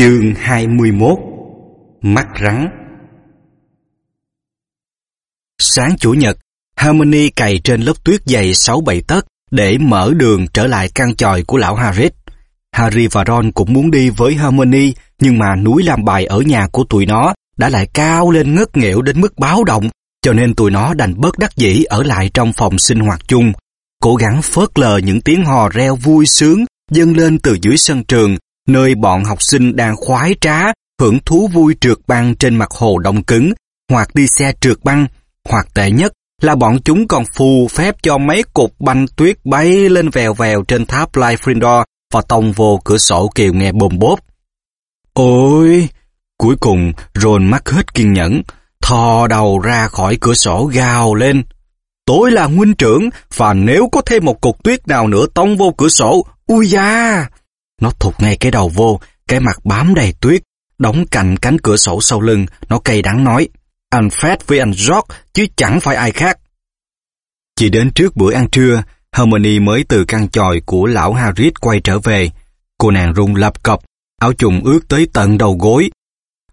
Chương 21 Mắt rắn Sáng Chủ nhật, Harmony cày trên lớp tuyết dày 6-7 tấc để mở đường trở lại căn tròi của lão Harris. Harry và Ron cũng muốn đi với Harmony, nhưng mà núi làm bài ở nhà của tụi nó đã lại cao lên ngất nghẽo đến mức báo động, cho nên tụi nó đành bớt đắc dĩ ở lại trong phòng sinh hoạt chung, cố gắng phớt lờ những tiếng hò reo vui sướng dâng lên từ dưới sân trường nơi bọn học sinh đang khoái trá, hưởng thú vui trượt băng trên mặt hồ đông cứng, hoặc đi xe trượt băng, hoặc tệ nhất là bọn chúng còn phù phép cho mấy cục banh tuyết bay lên vèo vèo trên tháp Lyfrindor và tông vô cửa sổ kiều nghe bồm bốp. Ôi! Cuối cùng, Ron mắc hết kiên nhẫn, thò đầu ra khỏi cửa sổ gào lên. Tôi là huynh trưởng, và nếu có thêm một cục tuyết nào nữa tông vô cửa sổ, ui da! Nó thụt ngay cái đầu vô, cái mặt bám đầy tuyết, đóng cạnh cánh cửa sổ sau lưng, nó cay đắng nói, anh Fred với anh George, chứ chẳng phải ai khác. Chỉ đến trước bữa ăn trưa, Hermione mới từ căn tròi của lão Harris quay trở về. Cô nàng run lập cập, áo trùng ướt tới tận đầu gối.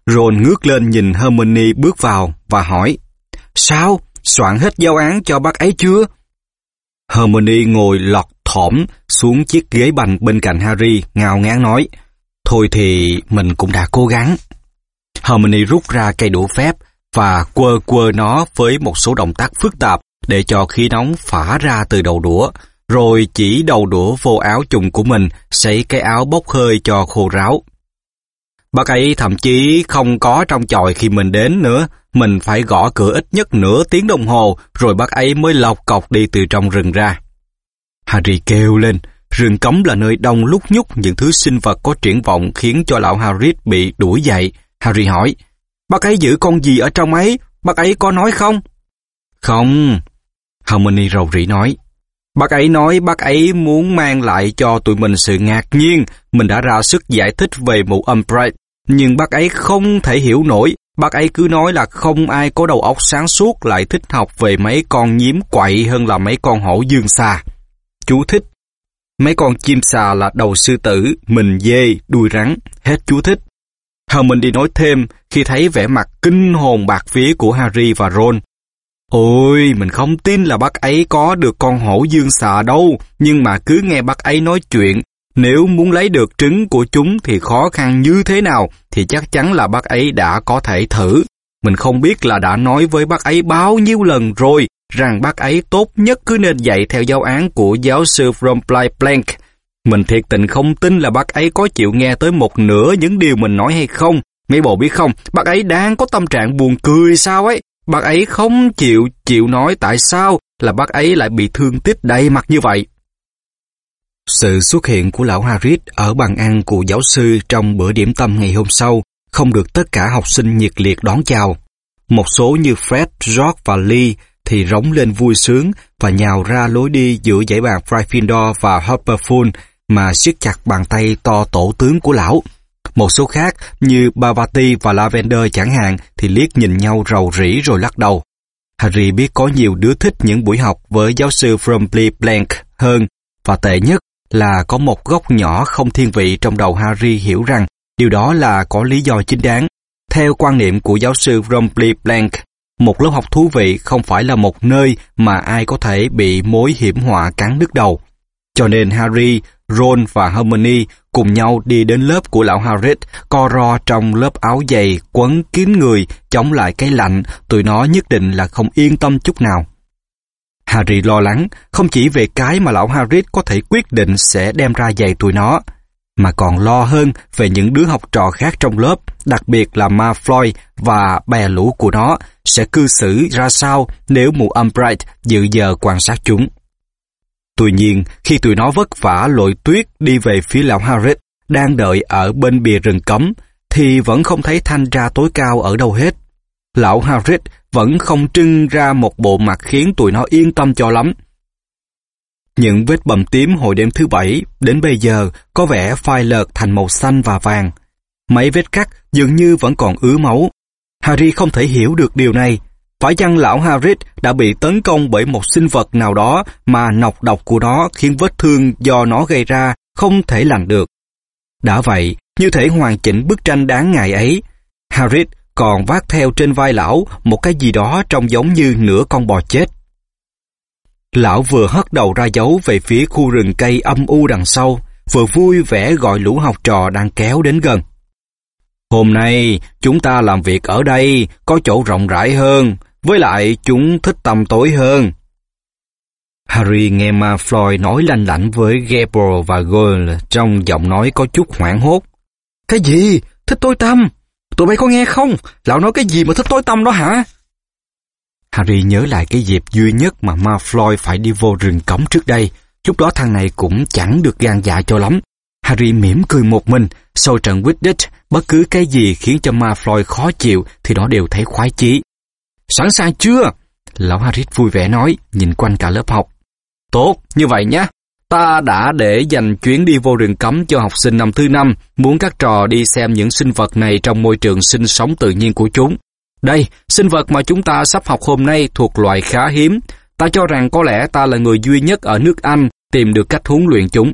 Ron ngước lên nhìn Hermione bước vào và hỏi, Sao? Soạn hết giáo án cho bác ấy chưa? Hermione ngồi lọt thỏm xuống chiếc ghế bành bên cạnh Harry, ngào ngán nói, Thôi thì mình cũng đã cố gắng. Hermione rút ra cây đũa phép và quơ quơ nó với một số động tác phức tạp để cho khí nóng phả ra từ đầu đũa, rồi chỉ đầu đũa vô áo trùng của mình, sấy cái áo bốc hơi cho khô ráo. Bác ấy thậm chí không có trong chòi khi mình đến nữa, mình phải gõ cửa ít nhất nửa tiếng đồng hồ, rồi bác ấy mới lọc cọc đi từ trong rừng ra. Harry kêu lên, rừng cấm là nơi đông lúc nhúc những thứ sinh vật có triển vọng khiến cho lão Harry bị đuổi dậy. Harry hỏi, bác ấy giữ con gì ở trong ấy, bác ấy có nói không? Không, Harmony rầu rĩ nói. Bác ấy nói bác ấy muốn mang lại cho tụi mình sự ngạc nhiên, mình đã ra sức giải thích về mụ Umbridge, nhưng bác ấy không thể hiểu nổi, bác ấy cứ nói là không ai có đầu óc sáng suốt lại thích học về mấy con nhím quậy hơn là mấy con hổ dương xà. Chú thích. Mấy con chim xà là đầu sư tử, mình dê, đuôi rắn, hết chú thích. hầu mình đi nói thêm khi thấy vẻ mặt kinh hồn bạc vía của Harry và Ron. Ôi, mình không tin là bác ấy có được con hổ dương xà đâu, nhưng mà cứ nghe bác ấy nói chuyện, nếu muốn lấy được trứng của chúng thì khó khăn như thế nào, thì chắc chắn là bác ấy đã có thể thử. Mình không biết là đã nói với bác ấy bao nhiêu lần rồi, rằng bác ấy tốt nhất cứ nên dạy theo giáo án của giáo sư Romply Blank. Mình thiệt tình không tin là bác ấy có chịu nghe tới một nửa những điều mình nói hay không. Mấy bộ biết không, bác ấy đang có tâm trạng buồn cười sao ấy. Bác ấy không chịu chịu nói tại sao là bác ấy lại bị thương tích đầy mặt như vậy. Sự xuất hiện của lão Harris ở bàn ăn của giáo sư trong bữa điểm tâm ngày hôm sau không được tất cả học sinh nhiệt liệt đón chào. Một số như Fred, George và Lee thì rống lên vui sướng và nhào ra lối đi giữa dãy bàn Gryffindor và Hufflepuff mà siết chặt bàn tay to tổ tướng của lão. Một số khác như Bavati và Lavender chẳng hạn thì liếc nhìn nhau rầu rĩ rồi lắc đầu. Harry biết có nhiều đứa thích những buổi học với giáo sư Frumpy Blank hơn và tệ nhất là có một góc nhỏ không thiên vị trong đầu Harry hiểu rằng điều đó là có lý do chính đáng. Theo quan niệm của giáo sư Frumpy Blank, một lớp học thú vị không phải là một nơi mà ai có thể bị mối hiểm họa cắn đứt đầu. Cho nên Harry, Ron và Hermione cùng nhau đi đến lớp của lão Harris, co ro trong lớp áo dày quấn kín người, chống lại cái lạnh, tụi nó nhất định là không yên tâm chút nào. Harry lo lắng, không chỉ về cái mà lão Harris có thể quyết định sẽ đem ra dạy tụi nó, mà còn lo hơn về những đứa học trò khác trong lớp, đặc biệt là Malfoy và bè lũ của nó, sẽ cư xử ra sao nếu mụ Umbridge dự giờ quan sát chúng. Tuy nhiên, khi tụi nó vất vả lội tuyết đi về phía lão Harris đang đợi ở bên bìa rừng cấm, thì vẫn không thấy thanh ra tối cao ở đâu hết. Lão Harris vẫn không trưng ra một bộ mặt khiến tụi nó yên tâm cho lắm. Những vết bầm tím hồi đêm thứ bảy đến bây giờ có vẻ phai lợt thành màu xanh và vàng. Mấy vết cắt dường như vẫn còn ứa máu. Harry không thể hiểu được điều này. Phải chăng lão Harris đã bị tấn công bởi một sinh vật nào đó mà nọc độc của nó khiến vết thương do nó gây ra không thể lành được? Đã vậy, như thể hoàn chỉnh bức tranh đáng ngại ấy. Harris còn vác theo trên vai lão một cái gì đó trông giống như nửa con bò chết. Lão vừa hất đầu ra dấu về phía khu rừng cây âm u đằng sau, vừa vui vẻ gọi lũ học trò đang kéo đến gần. Hôm nay, chúng ta làm việc ở đây, có chỗ rộng rãi hơn, với lại chúng thích tầm tối hơn. Harry nghe ma Floyd nói lanh lảnh với Gabriel và Goyle trong giọng nói có chút hoảng hốt. Cái gì? Thích tối tăm? Tụi bay có nghe không? Lão nói cái gì mà thích tối tăm đó hả? Harry nhớ lại cái dịp duy nhất mà ma Floyd phải đi vô rừng cấm trước đây. Lúc đó thằng này cũng chẳng được gan dạ cho lắm. Harry mỉm cười một mình. Sau trận Quidditch, bất cứ cái gì khiến cho ma Floyd khó chịu thì nó đều thấy khoái chí. Sẵn sàng chưa? Lão Harry vui vẻ nói, nhìn quanh cả lớp học. Tốt, như vậy nhé. Ta đã để dành chuyến đi vô rừng cấm cho học sinh năm thứ năm, muốn các trò đi xem những sinh vật này trong môi trường sinh sống tự nhiên của chúng. Đây, sinh vật mà chúng ta sắp học hôm nay thuộc loại khá hiếm. Ta cho rằng có lẽ ta là người duy nhất ở nước Anh tìm được cách huấn luyện chúng.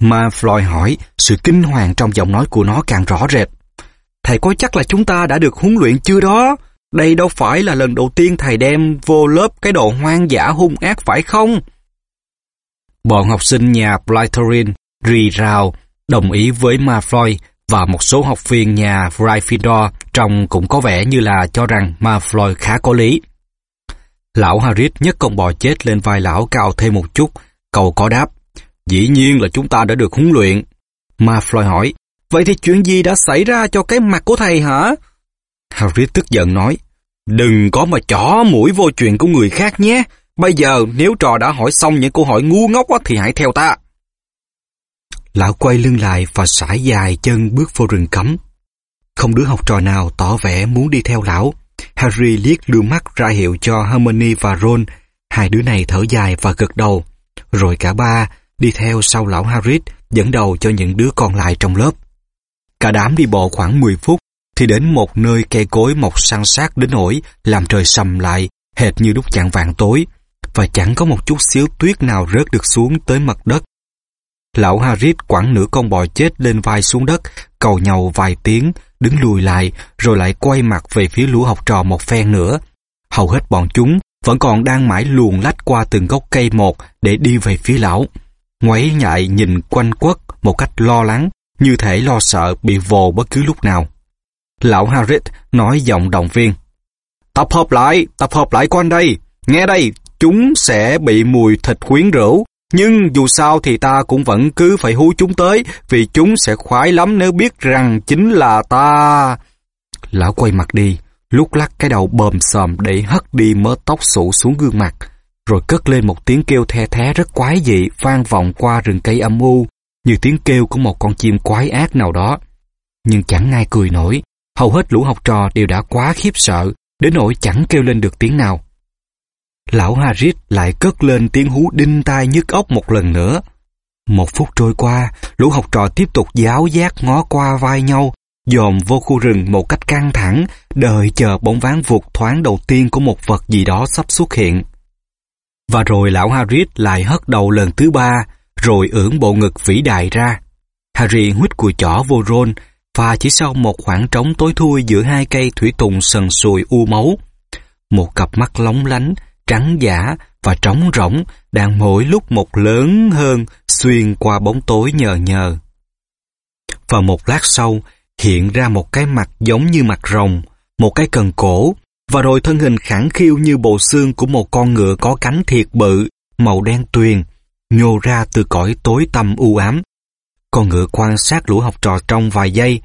Mà Floyd hỏi, sự kinh hoàng trong giọng nói của nó càng rõ rệt. Thầy có chắc là chúng ta đã được huấn luyện chưa đó? Đây đâu phải là lần đầu tiên thầy đem vô lớp cái đồ hoang dã hung ác phải không? Bọn học sinh nhà Blytherin rì rào, đồng ý với Malfoy và một số học viên nhà Gryffindor trông cũng có vẻ như là cho rằng Malfoy khá có lý. Lão Harris nhấc con bò chết lên vai lão cao thêm một chút, cầu có đáp. Dĩ nhiên là chúng ta đã được huấn luyện. Malfoy hỏi, vậy thì chuyện gì đã xảy ra cho cái mặt của thầy hả? Harris tức giận nói, đừng có mà chỏ mũi vô chuyện của người khác nhé. Bây giờ nếu trò đã hỏi xong những câu hỏi ngu ngốc thì hãy theo ta. Lão quay lưng lại và sải dài chân bước vô rừng cấm. Không đứa học trò nào tỏ vẻ muốn đi theo lão. Harry liếc đưa mắt ra hiệu cho Hermione và Ron. Hai đứa này thở dài và gật đầu. Rồi cả ba đi theo sau lão Harry dẫn đầu cho những đứa còn lại trong lớp. Cả đám đi bộ khoảng 10 phút thì đến một nơi cây cối mọc san sát đến nỗi làm trời sầm lại, hệt như lúc chạng vàng tối, và chẳng có một chút xíu tuyết nào rớt được xuống tới mặt đất. Lão Harris quẳng nửa con bò chết lên vai xuống đất, cầu nhau vài tiếng, đứng lùi lại, rồi lại quay mặt về phía lũ học trò một phen nữa. Hầu hết bọn chúng vẫn còn đang mãi luồn lách qua từng gốc cây một để đi về phía lão. Ngoáy nhại nhìn quanh quất một cách lo lắng, như thể lo sợ bị vồ bất cứ lúc nào. Lão Harris nói giọng động viên. Tập hợp lại, tập hợp lại quanh đây. Nghe đây, chúng sẽ bị mùi thịt quyến rũ. Nhưng dù sao thì ta cũng vẫn cứ phải hú chúng tới vì chúng sẽ khoái lắm nếu biết rằng chính là ta. Lão quay mặt đi, lúc lắc cái đầu bờm sòm để hất đi mớ tóc sụ xuống gương mặt, rồi cất lên một tiếng kêu the thé rất quái dị vang vọng qua rừng cây âm u, như tiếng kêu của một con chim quái ác nào đó. Nhưng chẳng ai cười nổi, hầu hết lũ học trò đều đã quá khiếp sợ, đến nỗi chẳng kêu lên được tiếng nào. Lão Harris lại cất lên tiếng hú đinh tai nhức óc một lần nữa. Một phút trôi qua, lũ học trò tiếp tục giáo giác ngó qua vai nhau, dòm vô khu rừng một cách căng thẳng, đợi chờ bóng ván vụt thoáng đầu tiên của một vật gì đó sắp xuất hiện. Và rồi lão Harris lại hất đầu lần thứ ba, rồi ưỡn bộ ngực vĩ đại ra. Harry huýt cùi chỏ vô Ron, và chỉ sau một khoảng trống tối thui giữa hai cây thủy tùng sần sùi u máu, một cặp mắt lóng lánh, trắng giả và trống rỗng đang mỗi lúc một lớn hơn xuyên qua bóng tối nhờ nhờ. Và một lát sau, hiện ra một cái mặt giống như mặt rồng, một cái cần cổ, và rồi thân hình khẳng khiu như bộ xương của một con ngựa có cánh thiệt bự, màu đen tuyền, nhô ra từ cõi tối tăm u ám. Con ngựa quan sát lũ học trò trong vài giây,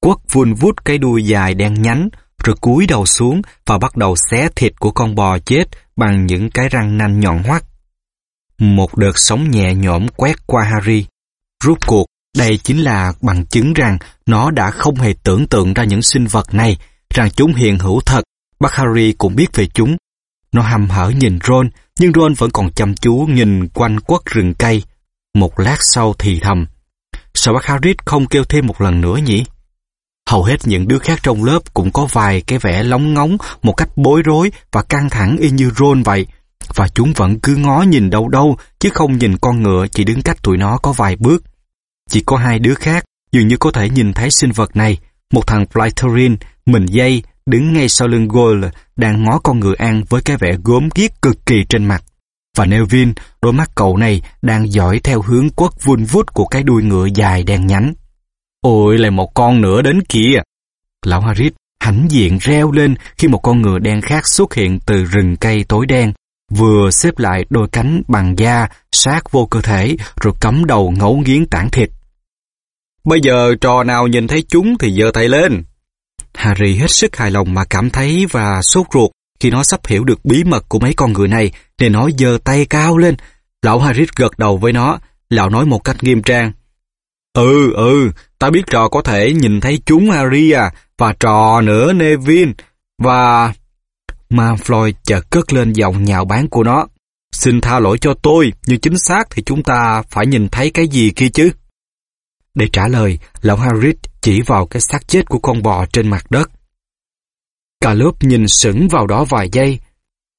quất vun vút cái đuôi dài đen nhánh, rồi cúi đầu xuống và bắt đầu xé thịt của con bò chết bằng những cái răng nanh nhọn hoắt. Một đợt sóng nhẹ nhõm quét qua Harry. Rốt cuộc, đây chính là bằng chứng rằng nó đã không hề tưởng tượng ra những sinh vật này, rằng chúng hiện hữu thật. Bác Harry cũng biết về chúng. Nó hầm hở nhìn Ron, nhưng Ron vẫn còn chăm chú nhìn quanh quất rừng cây. Một lát sau thì thầm. Sao bác Harry không kêu thêm một lần nữa nhỉ? Hầu hết những đứa khác trong lớp cũng có vài cái vẻ lóng ngóng, một cách bối rối và căng thẳng y như Ron vậy. Và chúng vẫn cứ ngó nhìn đâu đâu, chứ không nhìn con ngựa chỉ đứng cách tụi nó có vài bước. Chỉ có hai đứa khác, dường như có thể nhìn thấy sinh vật này. Một thằng Flyterin, mình dây, đứng ngay sau lưng Goyle, đang ngó con ngựa ăn với cái vẻ gốm ghiếc cực kỳ trên mặt. Và Nevin, đôi mắt cậu này đang dõi theo hướng quất vun vút của cái đuôi ngựa dài đen nhánh. Ôi, lại một con nữa đến kìa! Lão Harris hãnh diện reo lên khi một con ngựa đen khác xuất hiện từ rừng cây tối đen, vừa xếp lại đôi cánh bằng da sát vô cơ thể rồi cắm đầu ngấu nghiến tảng thịt. Bây giờ trò nào nhìn thấy chúng thì giơ tay lên. Harry hết sức hài lòng mà cảm thấy và sốt ruột khi nó sắp hiểu được bí mật của mấy con người này nên nó giơ tay cao lên. Lão Harry gật đầu với nó, lão nói một cách nghiêm trang. Ừ, ừ, ta biết trò có thể nhìn thấy chúng Harry à, và trò nữa Nevin, và... Malfoy chợt cất lên giọng nhạo báng của nó. Xin tha lỗi cho tôi, nhưng chính xác thì chúng ta phải nhìn thấy cái gì kia chứ? Để trả lời, lão Harris chỉ vào cái xác chết của con bò trên mặt đất. Cả lớp nhìn sững vào đó vài giây,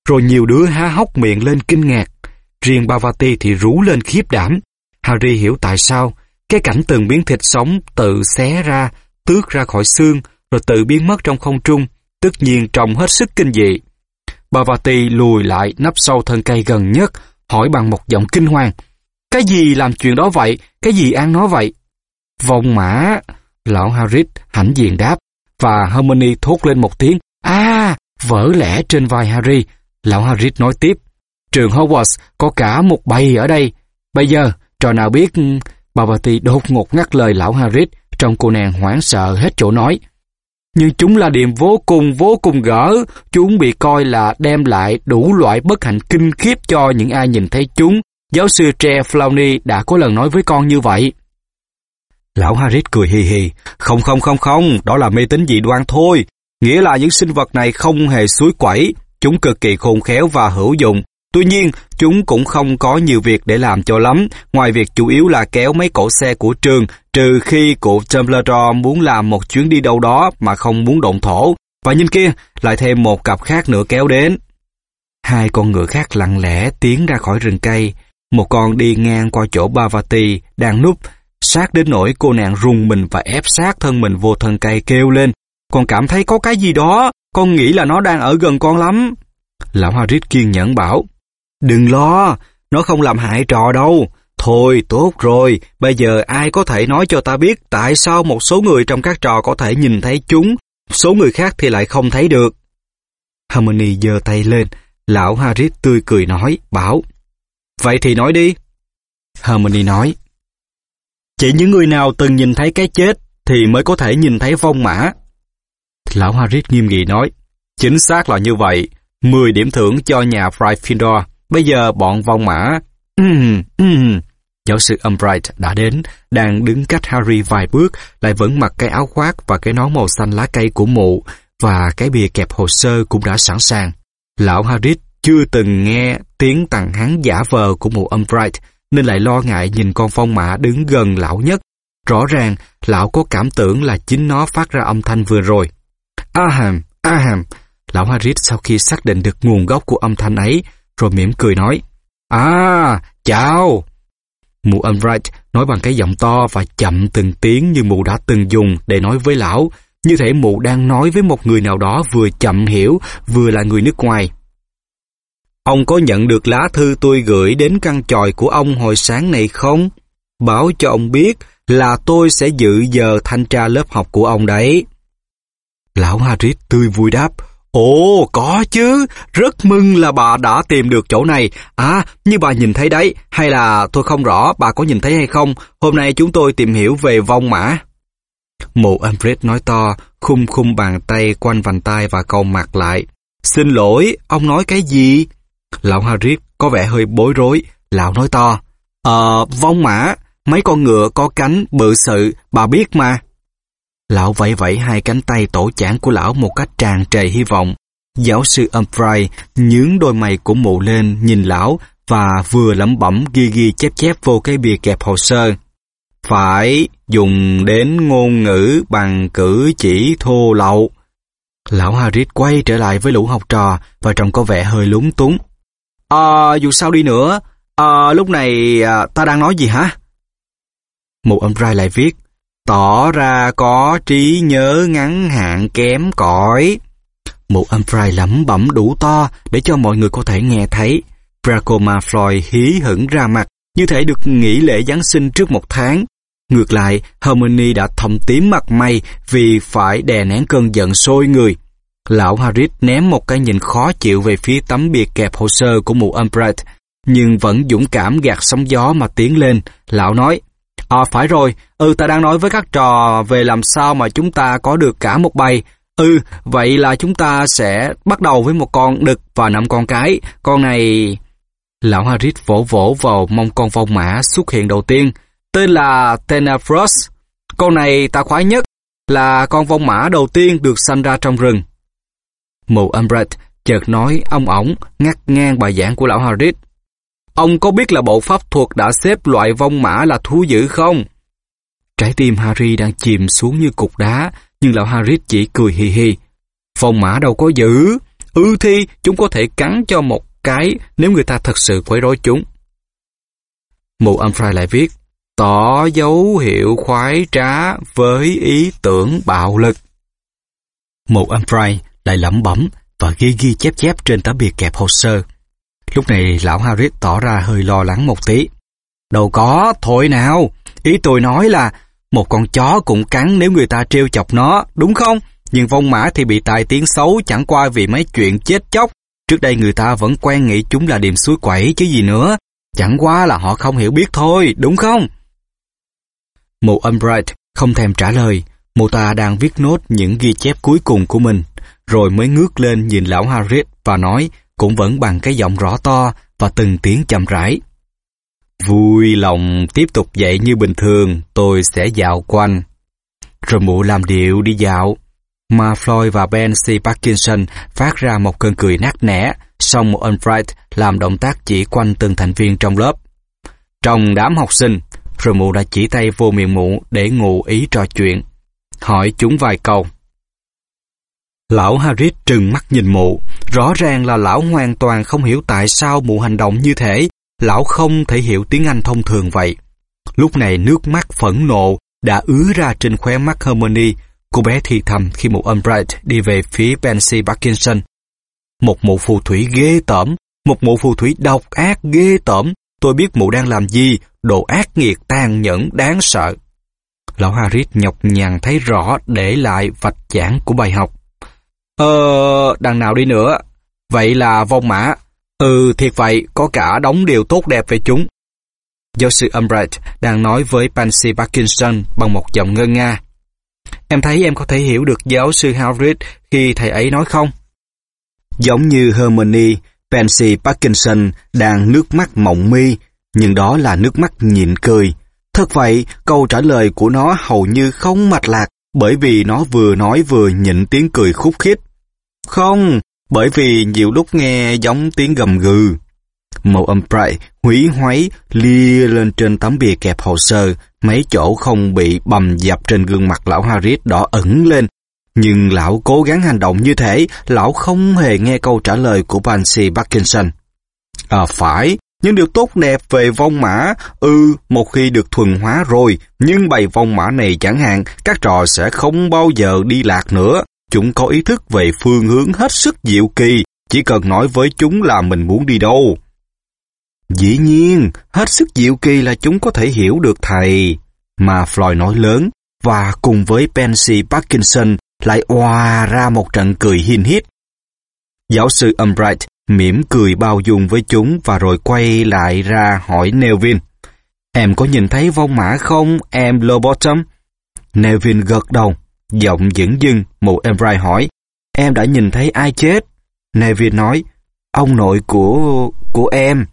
rồi nhiều đứa há hốc miệng lên kinh ngạc. Riêng Bavati thì rú lên khiếp đảm. Harry hiểu tại sao cái cảnh từng miếng thịt sống tự xé ra, tước ra khỏi xương, rồi tự biến mất trong không trung, tất nhiên trông hết sức kinh dị. Bavati lùi lại nấp sau thân cây gần nhất, hỏi bằng một giọng kinh hoàng. Cái gì làm chuyện đó vậy? Cái gì ăn nó vậy? Vòng mã! Lão Harris hãnh diện đáp, và Harmony thốt lên một tiếng. À, vỡ lẽ trên vai Harry. Lão Harris nói tiếp. Trường Hogwarts có cả một bầy ở đây. Bây giờ, trò nào biết... Bavati đột ngột ngắt lời lão Harris, trong cô nàng hoảng sợ hết chỗ nói. Nhưng chúng là điểm vô cùng vô cùng gỡ, chúng bị coi là đem lại đủ loại bất hạnh kinh khiếp cho những ai nhìn thấy chúng. Giáo sư Tre Flowney đã có lần nói với con như vậy. Lão Harris cười hì hì. Không không không không, đó là mê tín dị đoan thôi. Nghĩa là những sinh vật này không hề suối quẩy. Chúng cực kỳ khôn khéo và hữu dụng. Tuy nhiên, chúng cũng không có nhiều việc để làm cho lắm, ngoài việc chủ yếu là kéo mấy cổ xe của trường, trừ khi cụ Dumbledore muốn làm một chuyến đi đâu đó mà không muốn động thổ. Và nhìn kia, lại thêm một cặp khác nữa kéo đến. Hai con ngựa khác lặng lẽ tiến ra khỏi rừng cây. Một con đi ngang qua chỗ Bavati đang núp, sát đến nỗi cô nàng rùng mình và ép sát thân mình vô thân cây kêu lên. Con cảm thấy có cái gì đó, con nghĩ là nó đang ở gần con lắm. Lão Harris kiên nhẫn bảo, đừng lo, nó không làm hại trò đâu. Thôi, tốt rồi, bây giờ ai có thể nói cho ta biết tại sao một số người trong các trò có thể nhìn thấy chúng, số người khác thì lại không thấy được. Harmony giơ tay lên, lão Harris tươi cười nói, bảo, Vậy thì nói đi. Harmony nói, chỉ những người nào từng nhìn thấy cái chết thì mới có thể nhìn thấy vong mã. Lão Harris nghiêm nghị nói, chính xác là như vậy, 10 điểm thưởng cho nhà Gryffindor. Bây giờ bọn vong mã... Giáo sư Umbright đã đến, đang đứng cách Harry vài bước, lại vẫn mặc cái áo khoác và cái nón màu xanh lá cây của mụ, và cái bìa kẹp hồ sơ cũng đã sẵn sàng. Lão Harris chưa từng nghe tiếng tặng hắn giả vờ của mụ Umbright, nên lại lo ngại nhìn con phong mã đứng gần lão nhất. Rõ ràng, lão có cảm tưởng là chính nó phát ra âm thanh vừa rồi. Aham, aham. Lão Harris sau khi xác định được nguồn gốc của âm thanh ấy, rồi mỉm cười nói, À, chào. Mụ Umbright nói bằng cái giọng to và chậm từng tiếng như mụ đã từng dùng để nói với lão, như thể mụ đang nói với một người nào đó vừa chậm hiểu, vừa là người nước ngoài. Ông có nhận được lá thư tôi gửi đến căn tròi của ông hồi sáng này không? Báo cho ông biết là tôi sẽ dự giờ thanh tra lớp học của ông đấy. Lão Harris tươi vui đáp, Ồ, có chứ, rất mừng là bà đã tìm được chỗ này. À, như bà nhìn thấy đấy, hay là tôi không rõ bà có nhìn thấy hay không, hôm nay chúng tôi tìm hiểu về vong mã. Mụ Alfred nói to, khum khum bàn tay quanh vành tay và câu mặt lại. Xin lỗi, ông nói cái gì? Lão Harris có vẻ hơi bối rối, lão nói to. Ờ, vong mã, mấy con ngựa có cánh bự sự, bà biết mà. Lão vẫy vẫy hai cánh tay tổ chản của lão một cách tràn trề hy vọng. Giáo sư Umphrey nhướng đôi mày của mụ lên nhìn lão và vừa lẩm bẩm ghi ghi chép chép vô cái bìa kẹp hồ sơ. Phải dùng đến ngôn ngữ bằng cử chỉ thô lậu. Lão Harris quay trở lại với lũ học trò và trông có vẻ hơi lúng túng. À, dù sao đi nữa, à, lúc này à, ta đang nói gì hả? Mụ Umphrey lại viết, tỏ ra có trí nhớ ngắn hạn kém cỏi. Một âm Fry lẩm bẩm đủ to để cho mọi người có thể nghe thấy. Draco Malfoy hí hửng ra mặt, như thể được nghỉ lễ Giáng sinh trước một tháng. Ngược lại, Hermione đã thầm tím mặt mày vì phải đè nén cơn giận sôi người. Lão Harris ném một cái nhìn khó chịu về phía tấm bìa kẹp hồ sơ của mụ Umbright, nhưng vẫn dũng cảm gạt sóng gió mà tiến lên. Lão nói, À phải rồi, ừ ta đang nói với các trò về làm sao mà chúng ta có được cả một bầy. Ừ, vậy là chúng ta sẽ bắt đầu với một con đực và năm con cái. Con này... Lão Harris vỗ vỗ vào mông con vong mã xuất hiện đầu tiên, tên là Tenafrost. Con này ta khoái nhất, là con vong mã đầu tiên được sanh ra trong rừng. Mụ Umbridge chợt nói ông ổng ngắt ngang bài giảng của lão Harris. Ông có biết là bộ pháp thuật đã xếp loại vong mã là thú dữ không? Trái tim Harry đang chìm xuống như cục đá, nhưng lão Harry chỉ cười hì hì. Vong mã đâu có dữ. Ừ thi chúng có thể cắn cho một cái nếu người ta thật sự quấy rối chúng. Mụ Umphrey lại viết, tỏ dấu hiệu khoái trá với ý tưởng bạo lực. Mụ Umphrey lại lẩm bẩm và ghi ghi chép chép trên tấm bìa kẹp hồ sơ. Lúc này lão Harris tỏ ra hơi lo lắng một tí. Đâu có, thôi nào. Ý tôi nói là một con chó cũng cắn nếu người ta trêu chọc nó, đúng không? Nhưng vong mã thì bị tài tiếng xấu chẳng qua vì mấy chuyện chết chóc. Trước đây người ta vẫn quen nghĩ chúng là điềm suối quẩy chứ gì nữa. Chẳng qua là họ không hiểu biết thôi, đúng không? Mụ Umbright không thèm trả lời. Mụ ta đang viết nốt những ghi chép cuối cùng của mình, rồi mới ngước lên nhìn lão Harris và nói cũng vẫn bằng cái giọng rõ to và từng tiếng chậm rãi. Vui lòng tiếp tục dậy như bình thường, tôi sẽ dạo quanh. Rồi mụ làm điệu đi dạo. Mà Floyd và Ben C. Parkinson phát ra một cơn cười nát nẻ, xong một Unbright làm động tác chỉ quanh từng thành viên trong lớp. Trong đám học sinh, rồi mụ đã chỉ tay vô miệng mụ để ngụ ý trò chuyện. Hỏi chúng vài câu. Lão Harris trừng mắt nhìn mụ, rõ ràng là lão hoàn toàn không hiểu tại sao mụ hành động như thế, lão không thể hiểu tiếng Anh thông thường vậy. Lúc này nước mắt phẫn nộ đã ứa ra trên khóe mắt harmony cô bé thì thầm khi mụ Umbright đi về phía Pansy Parkinson. Một mụ phù thủy ghê tởm, một mụ phù thủy độc ác ghê tởm, tôi biết mụ đang làm gì, đồ ác nghiệt tàn nhẫn đáng sợ. Lão Harris nhọc nhằn thấy rõ để lại vạch giảng của bài học. Ờ, đằng nào đi nữa. Vậy là vong mã. Ừ, thiệt vậy, có cả đống điều tốt đẹp về chúng. Giáo sư Umbridge đang nói với Pansy Parkinson bằng một giọng ngơ nga. Em thấy em có thể hiểu được giáo sư howard khi thầy ấy nói không? Giống như Hermione, Pansy Parkinson đang nước mắt mộng mi, nhưng đó là nước mắt nhịn cười. Thật vậy, câu trả lời của nó hầu như không mạch lạc bởi vì nó vừa nói vừa nhịn tiếng cười khúc khích. Không, bởi vì nhiều lúc nghe giống tiếng gầm gừ. Màu âm Bright hủy hoáy, lia lên trên tấm bìa kẹp hồ sơ, mấy chỗ không bị bầm dập trên gương mặt lão Harris đỏ ẩn lên. Nhưng lão cố gắng hành động như thế, lão không hề nghe câu trả lời của Pansy Parkinson. À phải, những điều tốt đẹp về vong mã, ừ, một khi được thuần hóa rồi, nhưng bày vong mã này chẳng hạn, các trò sẽ không bao giờ đi lạc nữa. Chúng có ý thức về phương hướng hết sức diệu kỳ, chỉ cần nói với chúng là mình muốn đi đâu. Dĩ nhiên, hết sức diệu kỳ là chúng có thể hiểu được thầy. Mà Floyd nói lớn, và cùng với Pansy Parkinson lại oà ra một trận cười hin hít. Giáo sư Umbright mỉm cười bao dung với chúng và rồi quay lại ra hỏi Nevin Em có nhìn thấy vong mã không, em Lobotom? Nevin gật đầu. Giọng dững dưng, mụ Embry hỏi, em đã nhìn thấy ai chết? Neville nói, ông nội của... của em.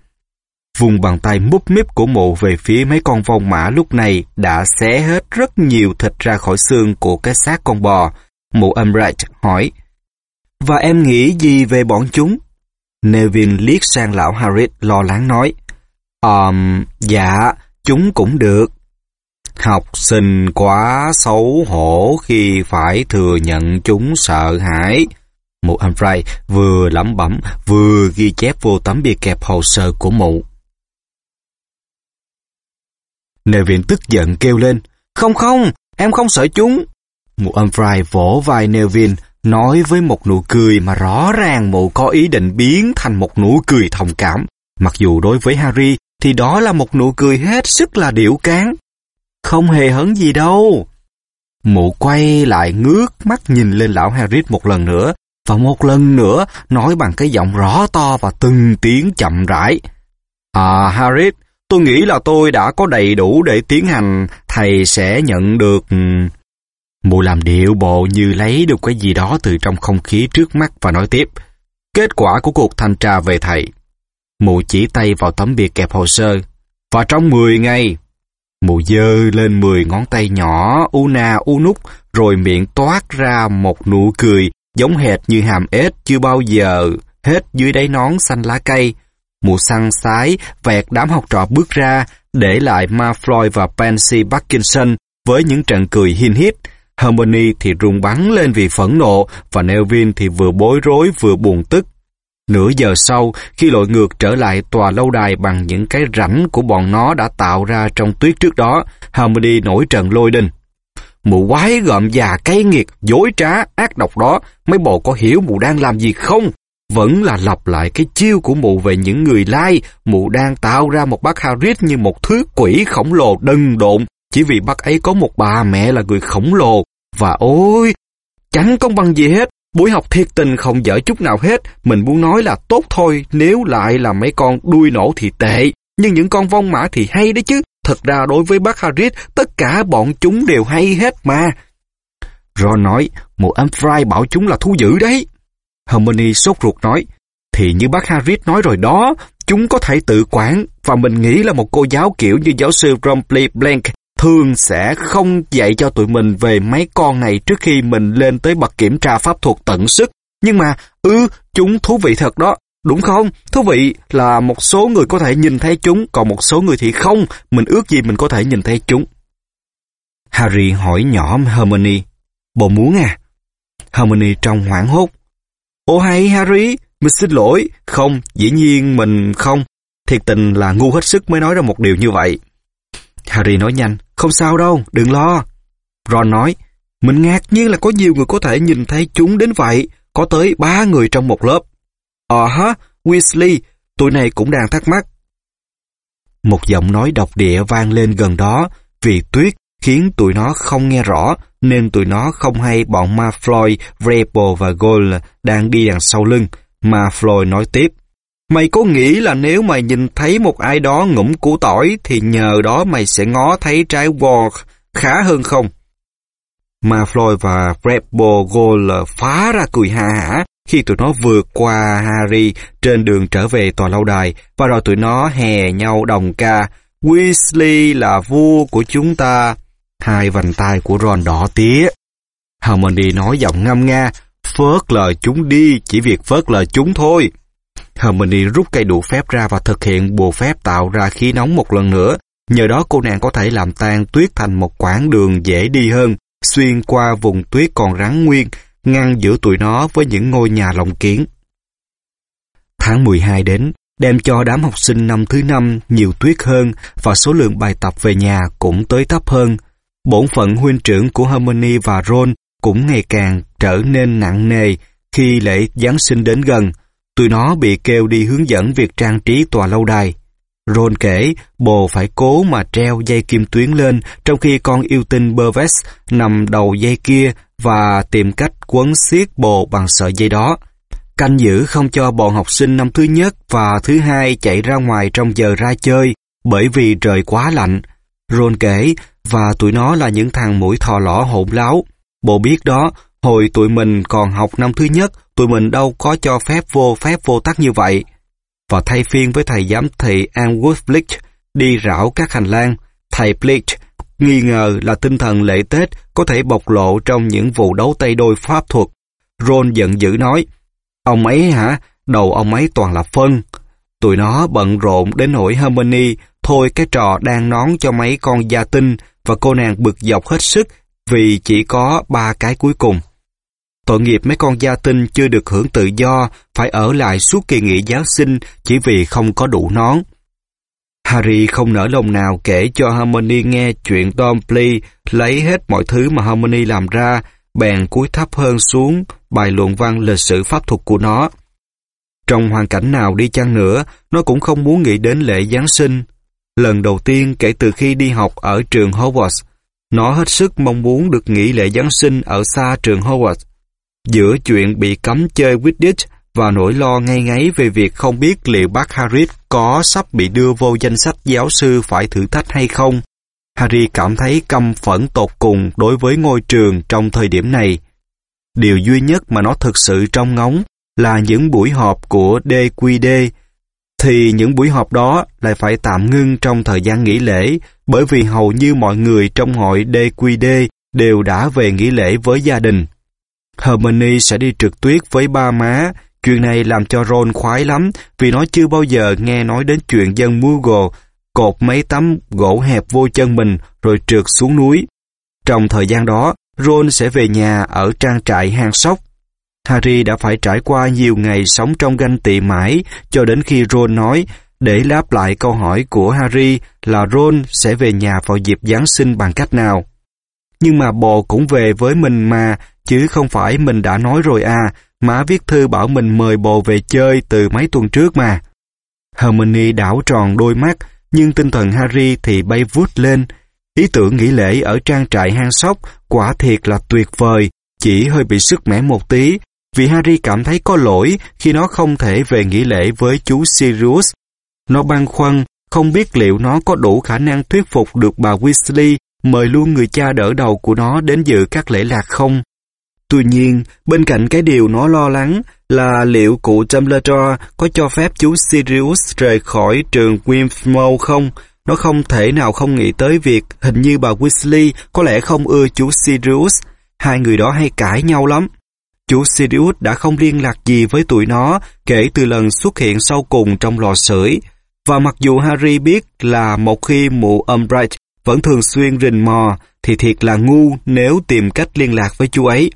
Vùng bàn tay múp míp của mụ về phía mấy con vong mã lúc này đã xé hết rất nhiều thịt ra khỏi xương của cái xác con bò. Mụ Umbright hỏi, Và em nghĩ gì về bọn chúng? Neville liếc sang lão Harris lo lắng nói, Um, dạ, chúng cũng được. Học sinh quá xấu hổ khi phải thừa nhận chúng sợ hãi. Mụ Humphrey vừa lẩm bẩm vừa ghi chép vô tấm bia kẹp hồ sơ của mụ. Neville tức giận kêu lên, không không, em không sợ chúng. Mụ Humphrey vỗ vai Neville, nói với một nụ cười mà rõ ràng mụ có ý định biến thành một nụ cười thông cảm. Mặc dù đối với Harry thì đó là một nụ cười hết sức là điệu cán. Không hề hấn gì đâu. Mụ quay lại ngước mắt nhìn lên lão Harris một lần nữa, và một lần nữa nói bằng cái giọng rõ to và từng tiếng chậm rãi. À Harris, tôi nghĩ là tôi đã có đầy đủ để tiến hành, thầy sẽ nhận được... Mụ làm điệu bộ như lấy được cái gì đó từ trong không khí trước mắt và nói tiếp. Kết quả của cuộc thanh tra về thầy. Mụ chỉ tay vào tấm bìa kẹp hồ sơ. Và trong 10 ngày, mụ dơ lên 10 ngón tay nhỏ, u na u nút, rồi miệng toát ra một nụ cười giống hệt như hàm ếch chưa bao giờ hết dưới đáy nón xanh lá cây. Mụ săn sái vẹt đám học trò bước ra, để lại Ma Floyd và Pansy Parkinson với những trận cười hin hít. Harmony thì rung bắn lên vì phẫn nộ và Nelvin thì vừa bối rối vừa buồn tức. Nửa giờ sau, khi lội ngược trở lại tòa lâu đài bằng những cái rãnh của bọn nó đã tạo ra trong tuyết trước đó, Harmony nổi trận lôi đình. Mụ quái gợm già cay nghiệt, dối trá, ác độc đó, mấy bộ có hiểu mụ đang làm gì không? Vẫn là lặp lại cái chiêu của mụ về những người lai, mụ đang tạo ra một bác Harris như một thứ quỷ khổng lồ đần độn, chỉ vì bác ấy có một bà mẹ là người khổng lồ. Và ôi, chẳng công bằng gì hết, buổi học thiệt tình không dở chút nào hết, mình muốn nói là tốt thôi, nếu lại là mấy con đuôi nổ thì tệ, nhưng những con vong mã thì hay đấy chứ, thật ra đối với bác Harris, tất cả bọn chúng đều hay hết mà. Ron nói, một anh Fry bảo chúng là thú dữ đấy. Hermione sốt ruột nói, thì như bác Harris nói rồi đó, chúng có thể tự quản, và mình nghĩ là một cô giáo kiểu như giáo sư Bromley Blank thường sẽ không dạy cho tụi mình về mấy con này trước khi mình lên tới bậc kiểm tra pháp thuật tận sức. Nhưng mà, ừ, chúng thú vị thật đó. Đúng không? Thú vị là một số người có thể nhìn thấy chúng, còn một số người thì không. Mình ước gì mình có thể nhìn thấy chúng. Harry hỏi nhỏ Hermione. Bộ muốn à? Hermione trong hoảng hốt. Ô hay Harry, mình xin lỗi. Không, dĩ nhiên mình không. Thiệt tình là ngu hết sức mới nói ra một điều như vậy. Harry nói nhanh, không sao đâu, đừng lo. Ron nói, mình ngạc nhiên là có nhiều người có thể nhìn thấy chúng đến vậy, có tới ba người trong một lớp. Ờ hả, Weasley, tụi này cũng đang thắc mắc. Một giọng nói độc địa vang lên gần đó, vì tuyết khiến tụi nó không nghe rõ, nên tụi nó không hay bọn ma Floyd, Vrabel và Gold đang đi đằng sau lưng. Malfoy nói tiếp. Mày có nghĩ là nếu mày nhìn thấy một ai đó ngủm củ tỏi thì nhờ đó mày sẽ ngó thấy trái wall khá hơn không? Mà Floyd và Vrabel Gold phá ra cười ha hả khi tụi nó vượt qua Harry trên đường trở về tòa lâu đài và rồi tụi nó hè nhau đồng ca Weasley là vua của chúng ta. Hai vành tay của Ron đỏ tía. Hermione nói giọng ngâm nga, phớt lờ chúng đi, chỉ việc phớt lờ chúng thôi. Hermione rút cây đũa phép ra và thực hiện bùa phép tạo ra khí nóng một lần nữa. Nhờ đó cô nàng có thể làm tan tuyết thành một quãng đường dễ đi hơn, xuyên qua vùng tuyết còn rắn nguyên, ngăn giữa tụi nó với những ngôi nhà lồng kiến. Tháng 12 đến, đem cho đám học sinh năm thứ năm nhiều tuyết hơn và số lượng bài tập về nhà cũng tới thấp hơn. Bổn phận huynh trưởng của Hermione và Ron cũng ngày càng trở nên nặng nề khi lễ Giáng sinh đến gần. Tụi nó bị kêu đi hướng dẫn việc trang trí tòa lâu đài. Ron kể, bồ phải cố mà treo dây kim tuyến lên, trong khi con yêu tinh Berves nằm đầu dây kia và tìm cách quấn xiết bồ bằng sợi dây đó. Canh giữ không cho bọn học sinh năm thứ nhất và thứ hai chạy ra ngoài trong giờ ra chơi, bởi vì trời quá lạnh. Ron kể, và tụi nó là những thằng mũi thò lỏ hỗn láo. Bộ biết đó, hồi tụi mình còn học năm thứ nhất, tụi mình đâu có cho phép vô phép vô tắc như vậy. Và thay phiên với thầy giám thị Anwood Bleach đi rảo các hành lang, thầy Bleach nghi ngờ là tinh thần lễ Tết có thể bộc lộ trong những vụ đấu tay đôi pháp thuật. Ron giận dữ nói, ông ấy hả, đầu ông ấy toàn là phân. Tụi nó bận rộn đến nỗi Hermione thôi cái trò đang nón cho mấy con gia tinh và cô nàng bực dọc hết sức vì chỉ có ba cái cuối cùng. Tội nghiệp mấy con gia tinh chưa được hưởng tự do, phải ở lại suốt kỳ nghỉ Giáng sinh chỉ vì không có đủ nón. Harry không nở lòng nào kể cho Harmony nghe chuyện Tom Plea lấy hết mọi thứ mà Harmony làm ra, bèn cúi thấp hơn xuống bài luận văn lịch sử pháp thuật của nó. Trong hoàn cảnh nào đi chăng nữa, nó cũng không muốn nghĩ đến lễ Giáng sinh. Lần đầu tiên kể từ khi đi học ở trường Hogwarts, nó hết sức mong muốn được nghỉ lễ Giáng sinh ở xa trường Hogwarts. Giữa chuyện bị cấm chơi Quidditch và nỗi lo ngay ngáy về việc không biết liệu bác Harry có sắp bị đưa vô danh sách giáo sư phải thử thách hay không. Harry cảm thấy căm phẫn tột cùng đối với ngôi trường trong thời điểm này. Điều duy nhất mà nó thực sự trong ngóng là những buổi họp của DQD, thì những buổi họp đó lại phải tạm ngưng trong thời gian nghỉ lễ bởi vì hầu như mọi người trong hội DQD đều đã về nghỉ lễ với gia đình. Hermione sẽ đi trượt tuyết với ba má Chuyện này làm cho Ron khoái lắm vì nó chưa bao giờ nghe nói đến chuyện dân Moogle cột mấy tấm gỗ hẹp vô chân mình rồi trượt xuống núi. Trong thời gian đó, Ron sẽ về nhà ở trang trại hang sóc. Harry đã phải trải qua nhiều ngày sống trong ganh tị mãi cho đến khi Ron nói để đáp lại câu hỏi của Harry là Ron sẽ về nhà vào dịp Giáng sinh bằng cách nào. Nhưng mà bồ cũng về với mình mà, chứ không phải mình đã nói rồi à, Má viết thư bảo mình mời bồ về chơi từ mấy tuần trước mà. Hermione đảo tròn đôi mắt, nhưng tinh thần Harry thì bay vút lên. Ý tưởng nghỉ lễ ở trang trại hang sóc quả thiệt là tuyệt vời, chỉ hơi bị sức mẻ một tí, vì Harry cảm thấy có lỗi khi nó không thể về nghỉ lễ với chú Sirius. Nó băn khoăn, không biết liệu nó có đủ khả năng thuyết phục được bà Weasley mời luôn người cha đỡ đầu của nó đến dự các lễ lạc không. Tuy nhiên, bên cạnh cái điều nó lo lắng là liệu cụ Dumbledore có cho phép chú Sirius rời khỏi trường Grimmauld không, nó không thể nào không nghĩ tới việc hình như bà Weasley có lẽ không ưa chú Sirius. Hai người đó hay cãi nhau lắm. Chú Sirius đã không liên lạc gì với tụi nó kể từ lần xuất hiện sau cùng trong lò sưởi. Và mặc dù Harry biết là một khi mụ Umbridge vẫn thường xuyên rình mò, thì thiệt là ngu nếu tìm cách liên lạc với chú ấy.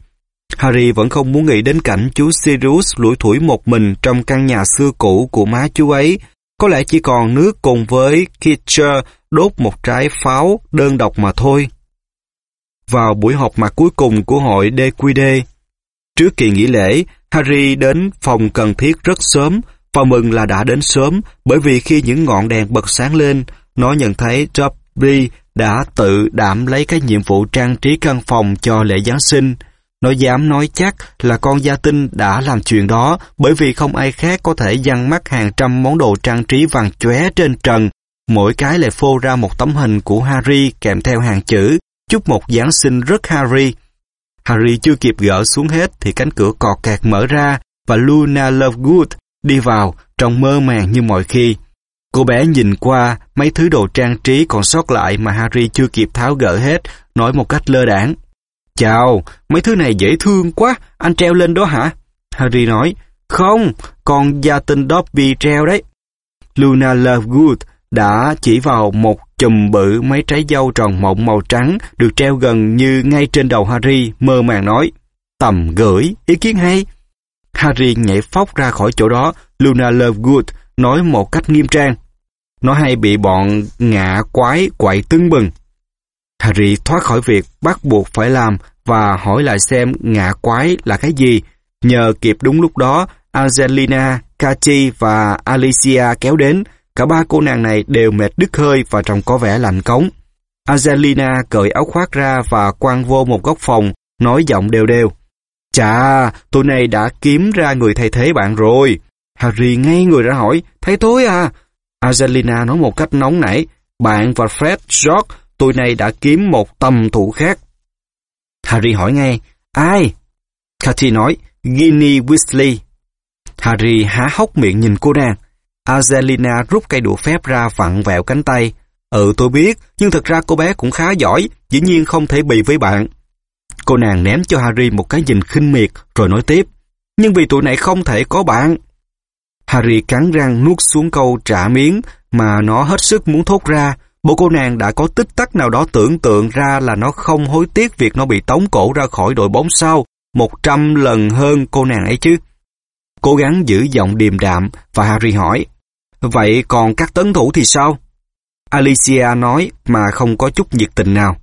Harry vẫn không muốn nghĩ đến cảnh chú Sirius lủi thủi một mình trong căn nhà xưa cũ của má chú ấy. Có lẽ chỉ còn nước cùng với Kitcher đốt một trái pháo đơn độc mà thôi. Vào buổi họp mặt cuối cùng của hội DQD, trước kỳ nghỉ lễ, Harry đến phòng cần thiết rất sớm và mừng là đã đến sớm bởi vì khi những ngọn đèn bật sáng lên, nó nhận thấy Dobby đã tự đảm lấy cái nhiệm vụ trang trí căn phòng cho lễ Giáng sinh. Nó dám nói chắc là con gia tinh đã làm chuyện đó bởi vì không ai khác có thể dăng mắt hàng trăm món đồ trang trí vàng chóe trên trần. Mỗi cái lại phô ra một tấm hình của Harry kèm theo hàng chữ chúc một Giáng sinh rất Harry. Harry chưa kịp gỡ xuống hết thì cánh cửa cọt kẹt mở ra và Luna Lovegood đi vào trong mơ màng như mọi khi. Cô bé nhìn qua mấy thứ đồ trang trí còn sót lại mà Harry chưa kịp tháo gỡ hết, nói một cách lơ đảng. Chào, mấy thứ này dễ thương quá, anh treo lên đó hả? Harry nói, không, con gia tinh Dobby treo đấy. Luna Lovegood đã chỉ vào một chùm bự mấy trái dâu tròn mộng màu trắng được treo gần như ngay trên đầu Harry, mơ màng nói, tầm gửi, ý kiến hay. Harry nhảy phóc ra khỏi chỗ đó, Luna Lovegood nói một cách nghiêm trang. Nó hay bị bọn ngạ quái quậy tưng bừng. Harry thoát khỏi việc bắt buộc phải làm và hỏi lại xem ngạ quái là cái gì. Nhờ kịp đúng lúc đó, Angelina, Cathy và Alicia kéo đến. Cả ba cô nàng này đều mệt đứt hơi và trông có vẻ lạnh cống. Angelina cởi áo khoác ra và quăng vô một góc phòng, nói giọng đều đều. Chà, tụi này đã kiếm ra người thay thế bạn rồi. Harry ngay người ra hỏi, thấy tối à? Angelina nói một cách nóng nảy, bạn và Fred, George tôi này đã kiếm một tầm thủ khác. Harry hỏi ngay, ai? Cathy nói, Ginny Weasley. Harry há hốc miệng nhìn cô nàng. Azelina rút cây đũa phép ra vặn vẹo cánh tay. Ừ tôi biết, nhưng thật ra cô bé cũng khá giỏi, dĩ nhiên không thể bị với bạn. Cô nàng ném cho Harry một cái nhìn khinh miệt rồi nói tiếp. Nhưng vì tụi này không thể có bạn. Harry cắn răng nuốt xuống câu trả miếng mà nó hết sức muốn thốt ra, một cô nàng đã có tích tắc nào đó tưởng tượng ra là nó không hối tiếc việc nó bị tống cổ ra khỏi đội bóng sau một trăm lần hơn cô nàng ấy chứ. Cố gắng giữ giọng điềm đạm và Harry hỏi, vậy còn các tấn thủ thì sao? Alicia nói mà không có chút nhiệt tình nào.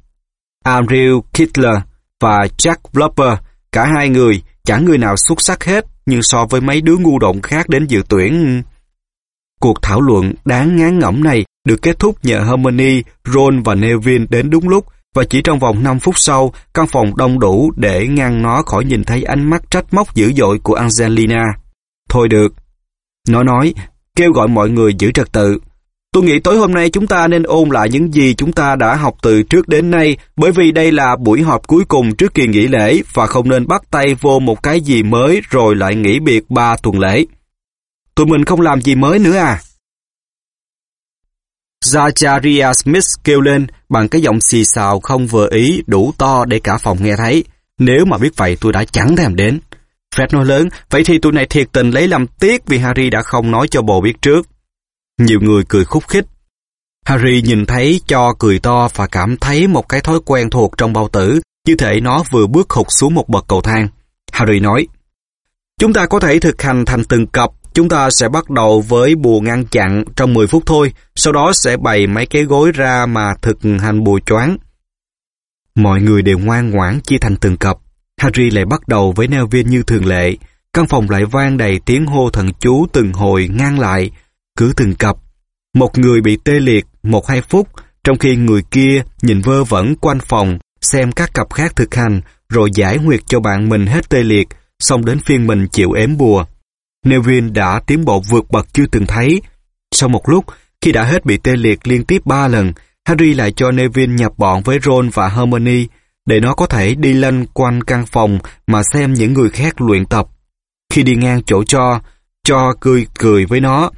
Andrew Kittler và Jack blubber cả hai người, chẳng người nào xuất sắc hết, nhưng so với mấy đứa ngu động khác đến dự tuyển... Cuộc thảo luận đáng ngán ngẩm này được kết thúc nhờ Harmony, Ron và nevin đến đúng lúc và chỉ trong vòng 5 phút sau, căn phòng đông đủ để ngăn nó khỏi nhìn thấy ánh mắt trách móc dữ dội của Angelina. Thôi được. Nó nói, kêu gọi mọi người giữ trật tự. Tôi nghĩ tối hôm nay chúng ta nên ôn lại những gì chúng ta đã học từ trước đến nay bởi vì đây là buổi họp cuối cùng trước kỳ nghỉ lễ và không nên bắt tay vô một cái gì mới rồi lại nghỉ biệt ba tuần lễ. Tụi mình không làm gì mới nữa à? Zachariah Smith kêu lên bằng cái giọng xì xào không vừa ý đủ to để cả phòng nghe thấy. Nếu mà biết vậy tôi đã chẳng thèm đến. Fred nói lớn, vậy thì tụi này thiệt tình lấy làm tiếc vì Harry đã không nói cho bồ biết trước. Nhiều người cười khúc khích. Harry nhìn thấy cho cười to và cảm thấy một cái thói quen thuộc trong bao tử, như thể nó vừa bước hụt xuống một bậc cầu thang. Harry nói, Chúng ta có thể thực hành thành từng cặp Chúng ta sẽ bắt đầu với bùa ngăn chặn trong 10 phút thôi, sau đó sẽ bày mấy cái gối ra mà thực hành bùa choáng. Mọi người đều ngoan ngoãn chia thành từng cặp. Harry lại bắt đầu với Neville như thường lệ. Căn phòng lại vang đầy tiếng hô thần chú từng hồi ngang lại, cứ từng cặp. Một người bị tê liệt một hai phút, trong khi người kia nhìn vơ vẩn quanh phòng, xem các cặp khác thực hành, rồi giải huyệt cho bạn mình hết tê liệt, xong đến phiên mình chịu ếm bùa. Nevin đã tiến bộ vượt bậc chưa từng thấy. Sau một lúc, khi đã hết bị tê liệt liên tiếp ba lần, Harry lại cho Nevin nhập bọn với Ron và Hermione để nó có thể đi lanh quanh căn phòng mà xem những người khác luyện tập. Khi đi ngang chỗ cho, cho cười cười với nó.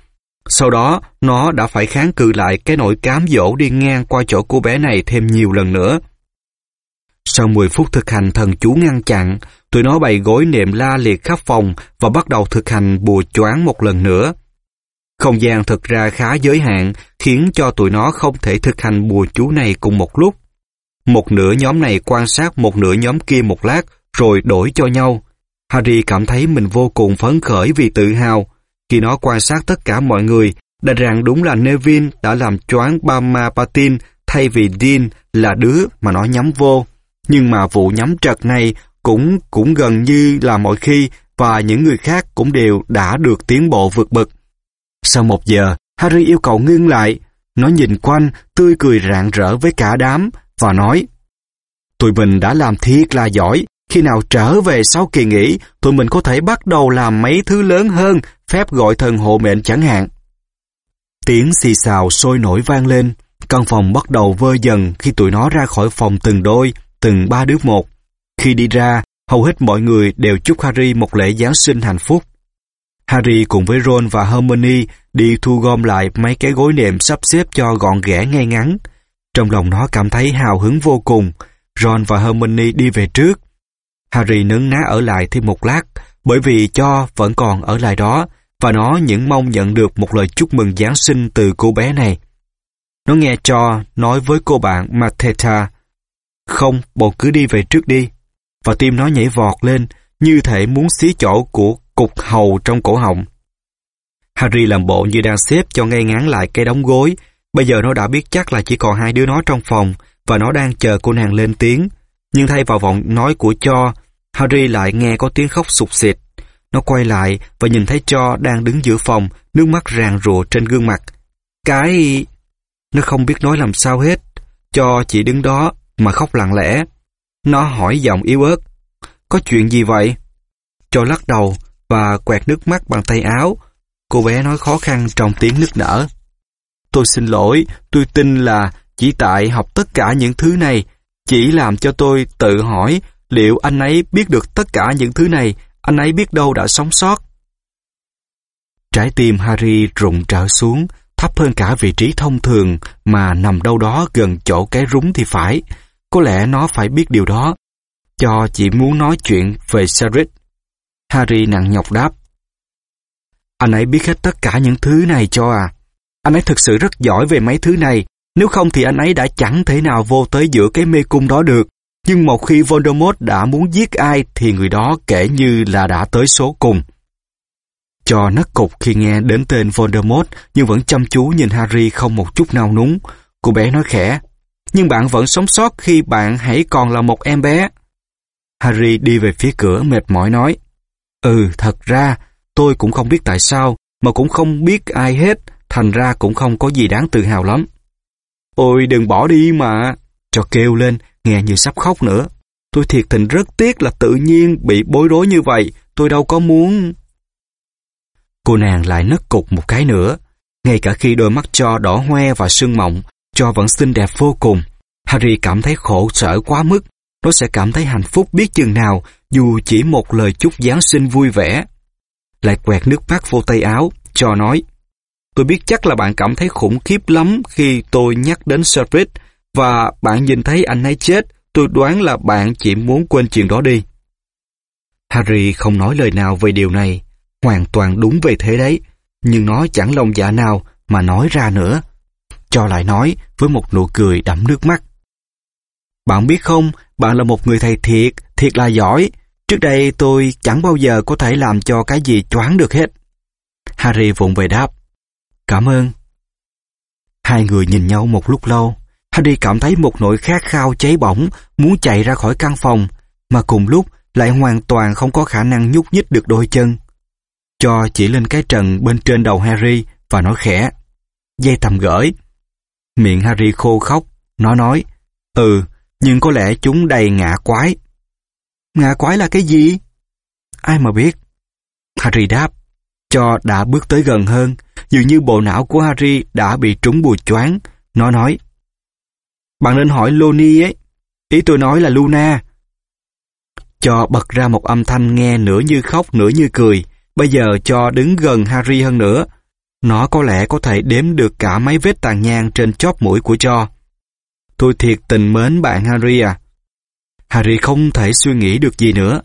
Sau đó, nó đã phải kháng cự lại cái nỗi cám dỗ đi ngang qua chỗ cô bé này thêm nhiều lần nữa. Sau 10 phút thực hành thần chú ngăn chặn, tụi nó bày gối nệm la liệt khắp phòng và bắt đầu thực hành bùa choáng một lần nữa. Không gian thực ra khá giới hạn, khiến cho tụi nó không thể thực hành bùa chú này cùng một lúc. Một nửa nhóm này quan sát một nửa nhóm kia một lát, rồi đổi cho nhau. Harry cảm thấy mình vô cùng phấn khởi vì tự hào. Khi nó quan sát tất cả mọi người, đã rằng đúng là Neville đã làm choáng Bama Patin thay vì Dean là đứa mà nó nhắm vô. Nhưng mà vụ nhắm trật này cũng cũng gần như là mọi khi và những người khác cũng đều đã được tiến bộ vượt bậc. Sau một giờ, Harry yêu cầu ngưng lại. Nó nhìn quanh, tươi cười rạng rỡ với cả đám và nói Tụi mình đã làm thiệt là giỏi. Khi nào trở về sau kỳ nghỉ, tụi mình có thể bắt đầu làm mấy thứ lớn hơn, phép gọi thần hộ mệnh chẳng hạn. Tiếng xì xào sôi nổi vang lên. Căn phòng bắt đầu vơi dần khi tụi nó ra khỏi phòng từng đôi, từng ba đứa một. Khi đi ra, hầu hết mọi người đều chúc Harry một lễ Giáng sinh hạnh phúc. Harry cùng với Ron và Hermione đi thu gom lại mấy cái gối nệm sắp xếp cho gọn ghẽ ngay ngắn. Trong lòng nó cảm thấy hào hứng vô cùng. Ron và Hermione đi về trước. Harry nấn ná ở lại thêm một lát, bởi vì cho vẫn còn ở lại đó, và nó những mong nhận được một lời chúc mừng Giáng sinh từ cô bé này. Nó nghe cho nói với cô bạn Mateta, không, bộ cứ đi về trước đi. Và tim nó nhảy vọt lên, như thể muốn xí chỗ của cục hầu trong cổ họng. Harry làm bộ như đang xếp cho ngay ngắn lại cái đóng gối. Bây giờ nó đã biết chắc là chỉ còn hai đứa nó trong phòng và nó đang chờ cô nàng lên tiếng. Nhưng thay vào vọng nói của cho, Harry lại nghe có tiếng khóc sụt xịt. Nó quay lại và nhìn thấy cho đang đứng giữa phòng, nước mắt ràn rụa trên gương mặt. Cái... Nó không biết nói làm sao hết. Cho chỉ đứng đó mà khóc lặng lẽ. Nó hỏi giọng yếu ớt. Có chuyện gì vậy? Cho lắc đầu và quẹt nước mắt bằng tay áo. Cô bé nói khó khăn trong tiếng nức nở. Tôi xin lỗi, tôi tin là chỉ tại học tất cả những thứ này, chỉ làm cho tôi tự hỏi liệu anh ấy biết được tất cả những thứ này, anh ấy biết đâu đã sống sót. Trái tim Harry rụng trở xuống, thấp hơn cả vị trí thông thường mà nằm đâu đó gần chỗ cái rúng thì phải. Có lẽ nó phải biết điều đó. Cho chỉ muốn nói chuyện về Sarit. Harry nặng nhọc đáp. Anh ấy biết hết tất cả những thứ này cho à. Anh ấy thực sự rất giỏi về mấy thứ này. Nếu không thì anh ấy đã chẳng thể nào vô tới giữa cái mê cung đó được. Nhưng một khi Voldemort đã muốn giết ai thì người đó kể như là đã tới số cùng. Cho nấc cục khi nghe đến tên Voldemort nhưng vẫn chăm chú nhìn Harry không một chút nào núng. Cô bé nói khẽ, nhưng bạn vẫn sống sót khi bạn hãy còn là một em bé. Harry đi về phía cửa mệt mỏi nói, Ừ, thật ra, tôi cũng không biết tại sao, mà cũng không biết ai hết, thành ra cũng không có gì đáng tự hào lắm. Ôi đừng bỏ đi mà, cho kêu lên, nghe như sắp khóc nữa. Tôi thiệt tình rất tiếc là tự nhiên bị bối rối như vậy, tôi đâu có muốn... Cô nàng lại nấc cục một cái nữa. Ngay cả khi đôi mắt cho đỏ hoe và sưng mọng, cho vẫn xinh đẹp vô cùng. Harry cảm thấy khổ sở quá mức. Nó sẽ cảm thấy hạnh phúc biết chừng nào, dù chỉ một lời chúc Giáng sinh vui vẻ. Lại quẹt nước mắt vô tay áo, cho nói. Tôi biết chắc là bạn cảm thấy khủng khiếp lắm khi tôi nhắc đến Cedric, và bạn nhìn thấy anh ấy chết, tôi đoán là bạn chỉ muốn quên chuyện đó đi. Harry không nói lời nào về điều này, hoàn toàn đúng về thế đấy, nhưng nó chẳng lòng dạ nào mà nói ra nữa. Cho lại nói với một nụ cười đẫm nước mắt. Bạn biết không, bạn là một người thầy thiệt, thiệt là giỏi. Trước đây tôi chẳng bao giờ có thể làm cho cái gì choáng được hết. Harry vụng về đáp. Cảm ơn. Hai người nhìn nhau một lúc lâu. Harry cảm thấy một nỗi khát khao cháy bỏng, muốn chạy ra khỏi căn phòng, mà cùng lúc lại hoàn toàn không có khả năng nhúc nhích được đôi chân. Cho chỉ lên cái trần bên trên đầu Harry và nói khẽ. Dây tầm gửi. Miệng Harry khô khóc. Nó nói, ừ, nhưng có lẽ chúng đầy ngạ quái. Ngạ quái là cái gì? Ai mà biết? Harry đáp, cho đã bước tới gần hơn, dường như bộ não của Harry đã bị trúng bùi choáng. Nó nói, bạn nên hỏi Loni ấy. Ý tôi nói là Luna. Cho bật ra một âm thanh nghe nửa như khóc nửa như cười. Bây giờ cho đứng gần Harry hơn nữa. Nó có lẽ có thể đếm được cả mấy vết tàn nhang trên chóp mũi của cho. Tôi thiệt tình mến bạn Harry à. Harry không thể suy nghĩ được gì nữa.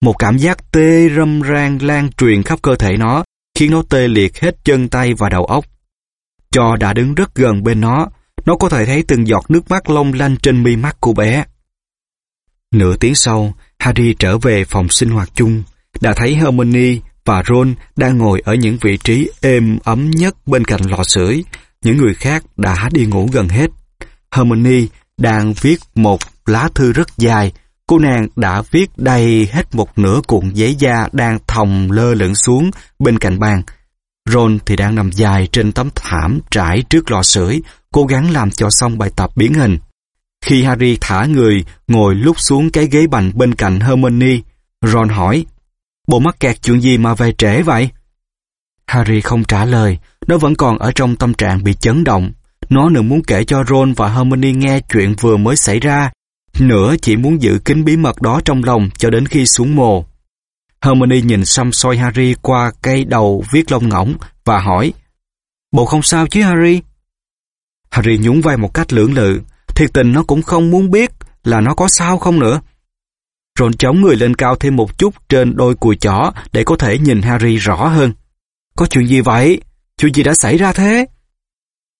Một cảm giác tê râm ran lan truyền khắp cơ thể nó, khiến nó tê liệt hết chân tay và đầu óc. Cho đã đứng rất gần bên nó, nó có thể thấy từng giọt nước mắt long lanh trên mi mắt của bé. Nửa tiếng sau, Harry trở về phòng sinh hoạt chung, đã thấy Hermione và Ron đang ngồi ở những vị trí êm ấm nhất bên cạnh lò sưởi. Những người khác đã đi ngủ gần hết. Harmony đang viết một lá thư rất dài. Cô nàng đã viết đầy hết một nửa cuộn giấy da đang thòng lơ lửng xuống bên cạnh bàn. Ron thì đang nằm dài trên tấm thảm trải trước lò sưởi, cố gắng làm cho xong bài tập biến hình. Khi Harry thả người, ngồi lúc xuống cái ghế bành bên cạnh Hermione, Ron hỏi, Bộ mắc kẹt chuyện gì mà về trễ vậy? Harry không trả lời, nó vẫn còn ở trong tâm trạng bị chấn động. Nó nửa muốn kể cho Ron và Hermione nghe chuyện vừa mới xảy ra, nửa chỉ muốn giữ kín bí mật đó trong lòng cho đến khi xuống mồ. Hermione nhìn xăm soi Harry qua cây đầu viết lông ngỗng và hỏi, Bộ không sao chứ Harry? Harry nhún vai một cách lưỡng lự, thiệt tình nó cũng không muốn biết là nó có sao không nữa. Ron chống người lên cao thêm một chút trên đôi cùi chỏ để có thể nhìn Harry rõ hơn. Có chuyện gì vậy? Chuyện gì đã xảy ra thế?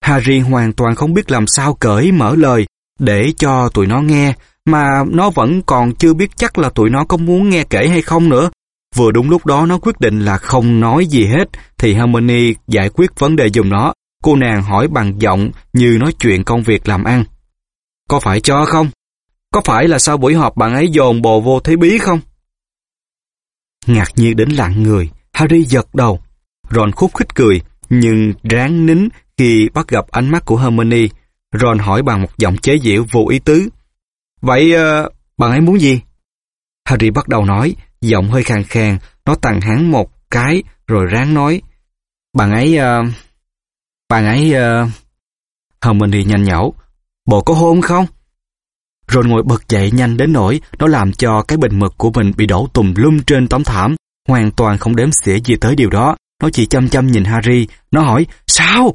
Harry hoàn toàn không biết làm sao cởi mở lời để cho tụi nó nghe, mà nó vẫn còn chưa biết chắc là tụi nó có muốn nghe kể hay không nữa. Vừa đúng lúc đó nó quyết định là không nói gì hết, thì Hermione giải quyết vấn đề dùng nó. Cô nàng hỏi bằng giọng như nói chuyện công việc làm ăn. Có phải cho không? Có phải là sau buổi họp bạn ấy dồn bồ vô thế bí không? Ngạc nhiên đến lặng người, Harry giật đầu. Ron khúc khích cười, nhưng ráng nín khi bắt gặp ánh mắt của Hermione. Ron hỏi bằng một giọng chế giễu vô ý tứ. Vậy uh, bạn ấy muốn gì? Harry bắt đầu nói, giọng hơi khàn khàn, nó tặng hắn một cái rồi ráng nói. Bạn ấy... Uh, bạn ấy... Uh... Hermione nhanh nhẩu. Bộ có hôn không? Rồi ngồi bật dậy nhanh đến nỗi nó làm cho cái bình mực của mình bị đổ tùm lum trên tấm thảm, hoàn toàn không đếm xỉa gì tới điều đó. Nó chỉ chăm chăm nhìn Harry, nó hỏi, sao?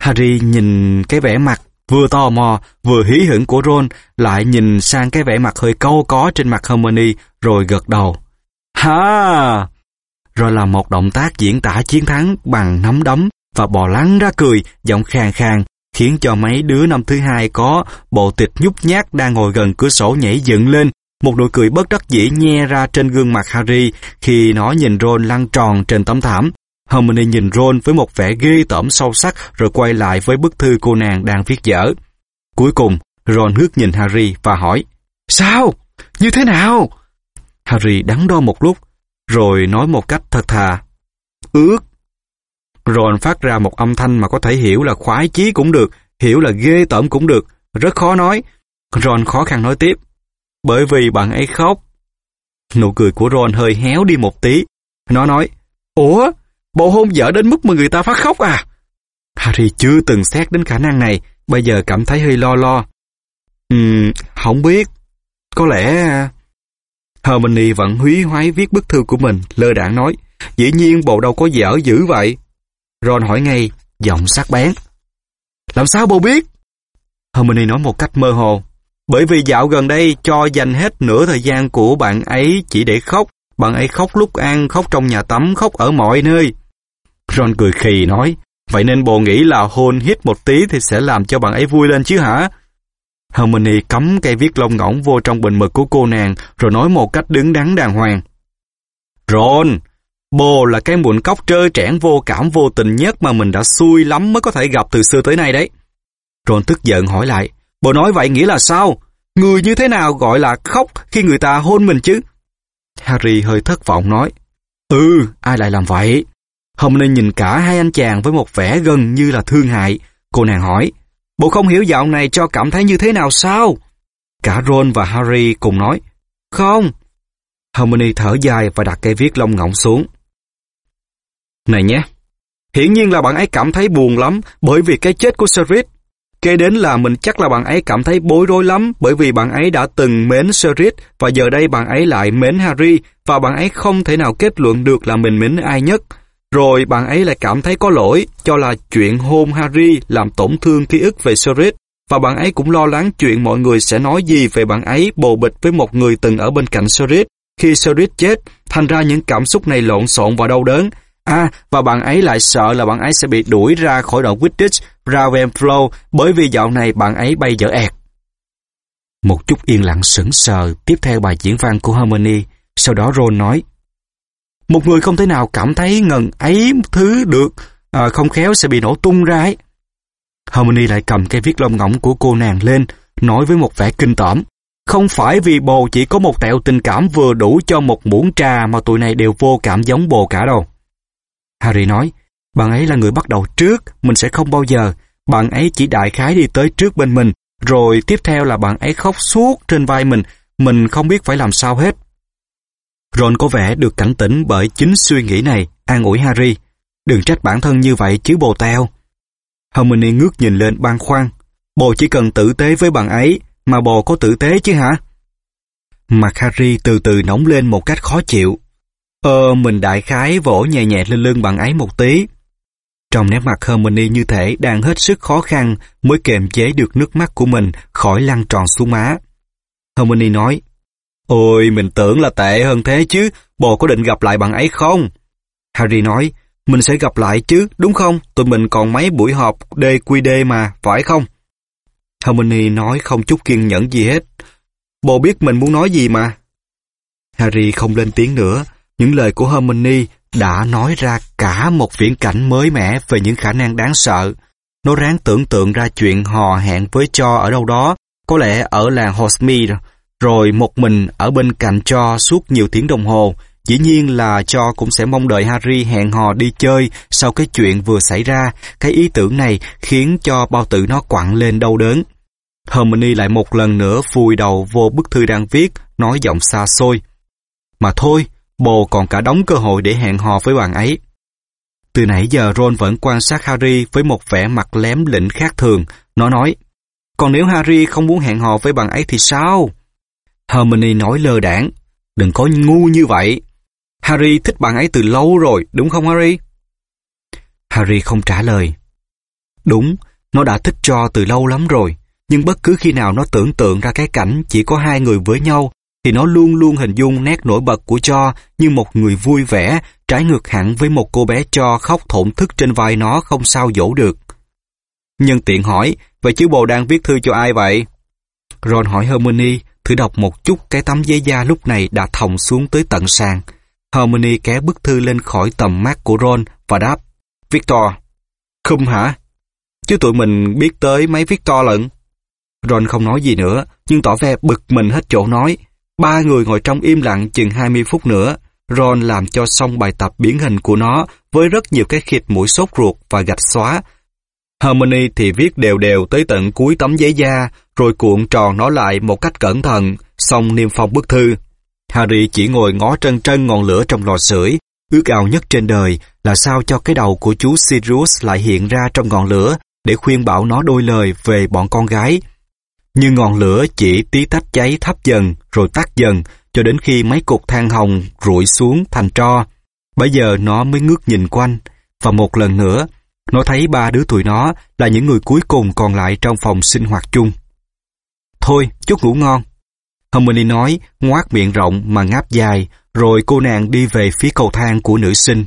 Harry nhìn cái vẻ mặt vừa tò mò, vừa hí hửng của Ron, lại nhìn sang cái vẻ mặt hơi câu có trên mặt Hermione, rồi gật đầu. Ha! Rồi làm một động tác diễn tả chiến thắng bằng nắm đấm và bò lăn ra cười, giọng khàn khàn, khiến cho mấy đứa năm thứ hai có bộ tịch nhút nhát đang ngồi gần cửa sổ nhảy dựng lên. Một nụ cười bất đắc dĩ nhe ra trên gương mặt Harry khi nó nhìn Ron lăn tròn trên tấm thảm. Hermione nhìn Ron với một vẻ ghê tởm sâu sắc rồi quay lại với bức thư cô nàng đang viết dở. Cuối cùng, Ron ngước nhìn Harry và hỏi, Sao? Như thế nào? Harry đắn đo một lúc, rồi nói một cách thật thà, Ước. Ron phát ra một âm thanh mà có thể hiểu là khoái chí cũng được, hiểu là ghê tởm cũng được, rất khó nói. Ron khó khăn nói tiếp, bởi vì bạn ấy khóc. Nụ cười của Ron hơi héo đi một tí. Nó nói, Ủa, bộ hôn dở đến mức mà người ta phát khóc à? Harry chưa từng xét đến khả năng này, bây giờ cảm thấy hơi lo lo. Ừm, không biết. Có lẽ... À... Hermione vẫn húy hoái viết bức thư của mình, lơ đảng nói. Dĩ nhiên bộ đâu có dở dữ vậy. Ron hỏi ngay, giọng sắc bén. Làm sao bố biết? Hermione nói một cách mơ hồ. Bởi vì dạo gần đây cho dành hết nửa thời gian của bạn ấy chỉ để khóc. Bạn ấy khóc lúc ăn, khóc trong nhà tắm, khóc ở mọi nơi. Ron cười khì nói, vậy nên bồ nghĩ là hôn hít một tí thì sẽ làm cho bạn ấy vui lên chứ hả? Hermione cắm cây viết lông ngỗng vô trong bình mực của cô nàng rồi nói một cách đứng đắn đàng hoàng. Ron, bồ là cái muộn cốc trơ trẽn vô cảm vô tình nhất mà mình đã xui lắm mới có thể gặp từ xưa tới nay đấy. Ron tức giận hỏi lại, bồ nói vậy nghĩa là sao? Người như thế nào gọi là khóc khi người ta hôn mình chứ? Harry hơi thất vọng nói, Ừ, ai lại làm vậy? Hôm nay nhìn cả hai anh chàng với một vẻ gần như là thương hại. Cô nàng hỏi, bộ không hiểu dạo này cho cảm thấy như thế nào sao? Cả Ron và Harry cùng nói, không. harmony thở dài và đặt cây viết lông ngỗng xuống. Này nhé, hiển nhiên là bạn ấy cảm thấy buồn lắm bởi vì cái chết của Cedric. Kế đến là mình chắc là bạn ấy cảm thấy bối rối lắm bởi vì bạn ấy đã từng mến Cedric và giờ đây bạn ấy lại mến Harry và bạn ấy không thể nào kết luận được là mình mến ai nhất. Rồi bạn ấy lại cảm thấy có lỗi cho là chuyện hôn Harry làm tổn thương ký ức về Cedric và bạn ấy cũng lo lắng chuyện mọi người sẽ nói gì về bạn ấy bồ bịch với một người từng ở bên cạnh Cedric. Khi Cedric chết, thành ra những cảm xúc này lộn xộn và đau đớn. À, và bạn ấy lại sợ là bạn ấy sẽ bị đuổi ra khỏi đội Quidditch Ravenflow bởi vì dạo này bạn ấy bay dở ẹt. Một chút yên lặng sững sờ tiếp theo bài diễn văn của Hermione, sau đó Ron nói Một người không thể nào cảm thấy ngần ấy thứ được, à, không khéo sẽ bị nổ tung ra ấy. Hermione lại cầm cây viết lông ngỗng của cô nàng lên, nói với một vẻ kinh tởm. Không phải vì bồ chỉ có một tẹo tình cảm vừa đủ cho một muỗng trà mà tụi này đều vô cảm giống bồ cả đâu. Harry nói, bạn ấy là người bắt đầu trước, mình sẽ không bao giờ. Bạn ấy chỉ đại khái đi tới trước bên mình, rồi tiếp theo là bạn ấy khóc suốt trên vai mình, mình không biết phải làm sao hết. Ron có vẻ được cảnh tỉnh bởi chính suy nghĩ này, an ủi Harry. Đừng trách bản thân như vậy chứ bồ teo. Hermione ngước nhìn lên băn khoăn. Bồ chỉ cần tử tế với bạn ấy, mà bồ có tử tế chứ hả? Mặt Harry từ từ nóng lên một cách khó chịu. Ờ, mình đại khái vỗ nhẹ nhẹ lên lưng bạn ấy một tí. Trong nét mặt Hermione như thể đang hết sức khó khăn mới kềm chế được nước mắt của mình khỏi lăn tròn xuống má. Hermione nói, Ôi, mình tưởng là tệ hơn thế chứ, bồ có định gặp lại bạn ấy không? Harry nói, mình sẽ gặp lại chứ, đúng không? Tụi mình còn mấy buổi họp DQD mà, phải không? Hermione nói không chút kiên nhẫn gì hết. Bồ biết mình muốn nói gì mà. Harry không lên tiếng nữa, những lời của Hermione đã nói ra cả một viễn cảnh mới mẻ về những khả năng đáng sợ. Nó ráng tưởng tượng ra chuyện hò hẹn với Cho ở đâu đó, có lẽ ở làng Hogsmeade, rồi một mình ở bên cạnh Cho suốt nhiều tiếng đồng hồ. Dĩ nhiên là Cho cũng sẽ mong đợi Harry hẹn hò đi chơi sau cái chuyện vừa xảy ra. Cái ý tưởng này khiến cho bao tử nó quặn lên đau đớn. Hermione lại một lần nữa vùi đầu vô bức thư đang viết, nói giọng xa xôi. Mà thôi, Bồ còn cả đóng cơ hội để hẹn hò với bạn ấy. Từ nãy giờ Ron vẫn quan sát Harry với một vẻ mặt lém lĩnh khác thường. Nó nói, còn nếu Harry không muốn hẹn hò với bạn ấy thì sao? Hermione nói lơ đảng, đừng có ngu như vậy. Harry thích bạn ấy từ lâu rồi, đúng không Harry? Harry không trả lời. Đúng, nó đã thích cho từ lâu lắm rồi, nhưng bất cứ khi nào nó tưởng tượng ra cái cảnh chỉ có hai người với nhau thì nó luôn luôn hình dung nét nổi bật của Cho như một người vui vẻ, trái ngược hẳn với một cô bé Cho khóc thổn thức trên vai nó không sao dỗ được. Nhân tiện hỏi, vậy chứ bồ đang viết thư cho ai vậy? Ron hỏi Hermione, thử đọc một chút cái tấm giấy da lúc này đã thòng xuống tới tận sàn. Hermione kéo bức thư lên khỏi tầm mắt của Ron và đáp, Victor. Khum hả? Chứ tụi mình biết tới mấy Victor lận. Ron không nói gì nữa, nhưng tỏ vẻ bực mình hết chỗ nói. Ba người ngồi trong im lặng chừng 20 phút nữa. Ron làm cho xong bài tập biến hình của nó với rất nhiều cái khịt mũi sốt ruột và gạch xóa. Harmony thì viết đều đều tới tận cuối tấm giấy da, rồi cuộn tròn nó lại một cách cẩn thận, xong niêm phong bức thư. Harry chỉ ngồi ngó trân trân ngọn lửa trong lò sưởi, ước ao nhất trên đời là sao cho cái đầu của chú Sirius lại hiện ra trong ngọn lửa để khuyên bảo nó đôi lời về bọn con gái. Nhưng ngọn lửa chỉ tí tách cháy thấp dần rồi tắt dần cho đến khi mấy cục than hồng rụi xuống thành tro. Bây giờ nó mới ngước nhìn quanh và một lần nữa nó thấy ba đứa tụi nó là những người cuối cùng còn lại trong phòng sinh hoạt chung. Thôi, chúc ngủ ngon. Hermione nói, ngoác miệng rộng mà ngáp dài, rồi cô nàng đi về phía cầu thang của nữ sinh.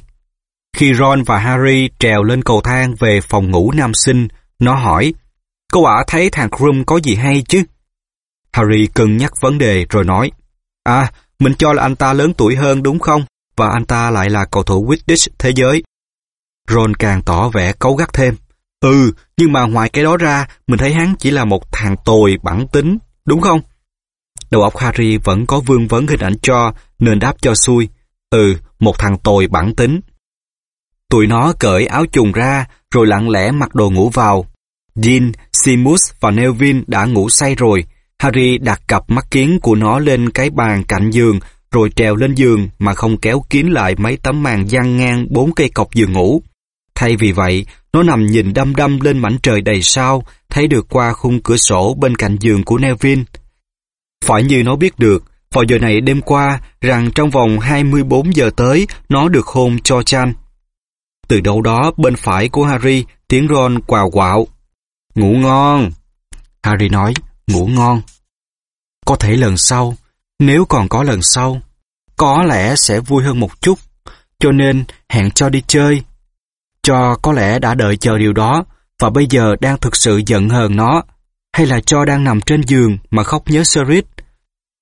Khi Ron và Harry trèo lên cầu thang về phòng ngủ nam sinh, nó hỏi, Cô ả thấy thằng Krum có gì hay chứ? Harry cân nhắc vấn đề rồi nói, À, mình cho là anh ta lớn tuổi hơn đúng không? Và anh ta lại là cầu thủ Quidditch thế giới. Ron càng tỏ vẻ cấu gắt thêm. Ừ, nhưng mà ngoài cái đó ra, mình thấy hắn chỉ là một thằng tồi bản tính, đúng không? Đầu óc Harry vẫn có vương vấn hình ảnh cho, nên đáp cho xui. Ừ, một thằng tồi bản tính. Tụi nó cởi áo chùng ra, rồi lặng lẽ mặc đồ ngủ vào. Dean, Simus và Nevin đã ngủ say rồi. Harry đặt cặp mắt kiến của nó lên cái bàn cạnh giường, rồi trèo lên giường mà không kéo kín lại mấy tấm màn giăng ngang bốn cây cọc giường ngủ. Thay vì vậy, nó nằm nhìn đăm đăm lên mảnh trời đầy sao, thấy được qua khung cửa sổ bên cạnh giường của Nevin. Phải như nó biết được, vào giờ này đêm qua, rằng trong vòng 24 giờ tới, nó được hôn cho Chan. Từ đâu đó bên phải của Harry, tiếng Ron quào quạo. Ngủ ngon. Harry nói, ngủ ngon. Có thể lần sau, nếu còn có lần sau, có lẽ sẽ vui hơn một chút. Cho nên hẹn cho đi chơi. Cho có lẽ đã đợi chờ điều đó và bây giờ đang thực sự giận hờn nó. Hay là cho đang nằm trên giường mà khóc nhớ Serit.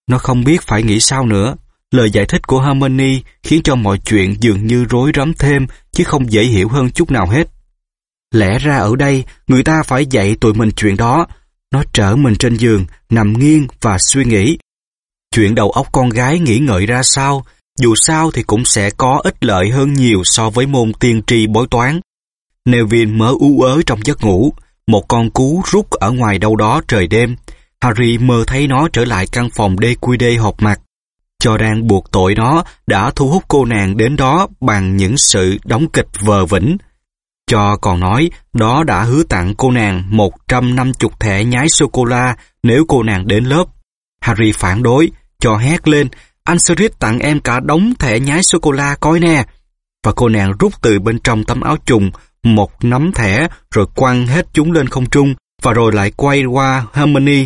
Nó không biết phải nghĩ sao nữa. Lời giải thích của Harmony khiến cho mọi chuyện dường như rối rắm thêm chứ không dễ hiểu hơn chút nào hết. Lẽ ra ở đây người ta phải dạy tụi mình chuyện đó. Nó trở mình trên giường, nằm nghiêng và suy nghĩ. Chuyện đầu óc con gái nghĩ ngợi ra sao, dù sao thì cũng sẽ có ích lợi hơn nhiều so với môn tiên tri bói toán. Nevin mở u ớ trong giấc ngủ, một con cú rút ở ngoài đâu đó trời đêm. Harry mơ thấy nó trở lại căn phòng DQD họp mặt. Cho đang buộc tội nó đã thu hút cô nàng đến đó bằng những sự đóng kịch vờ vĩnh. Cho còn nói đó đã hứa tặng cô nàng 150 thẻ nhái sô-cô-la nếu cô nàng đến lớp. Harry phản đối, cho hét lên, anh Sirius tặng em cả đống thẻ nhái sô-cô-la coi nè. Và cô nàng rút từ bên trong tấm áo trùng một nắm thẻ rồi quăng hết chúng lên không trung và rồi lại quay qua Hermione.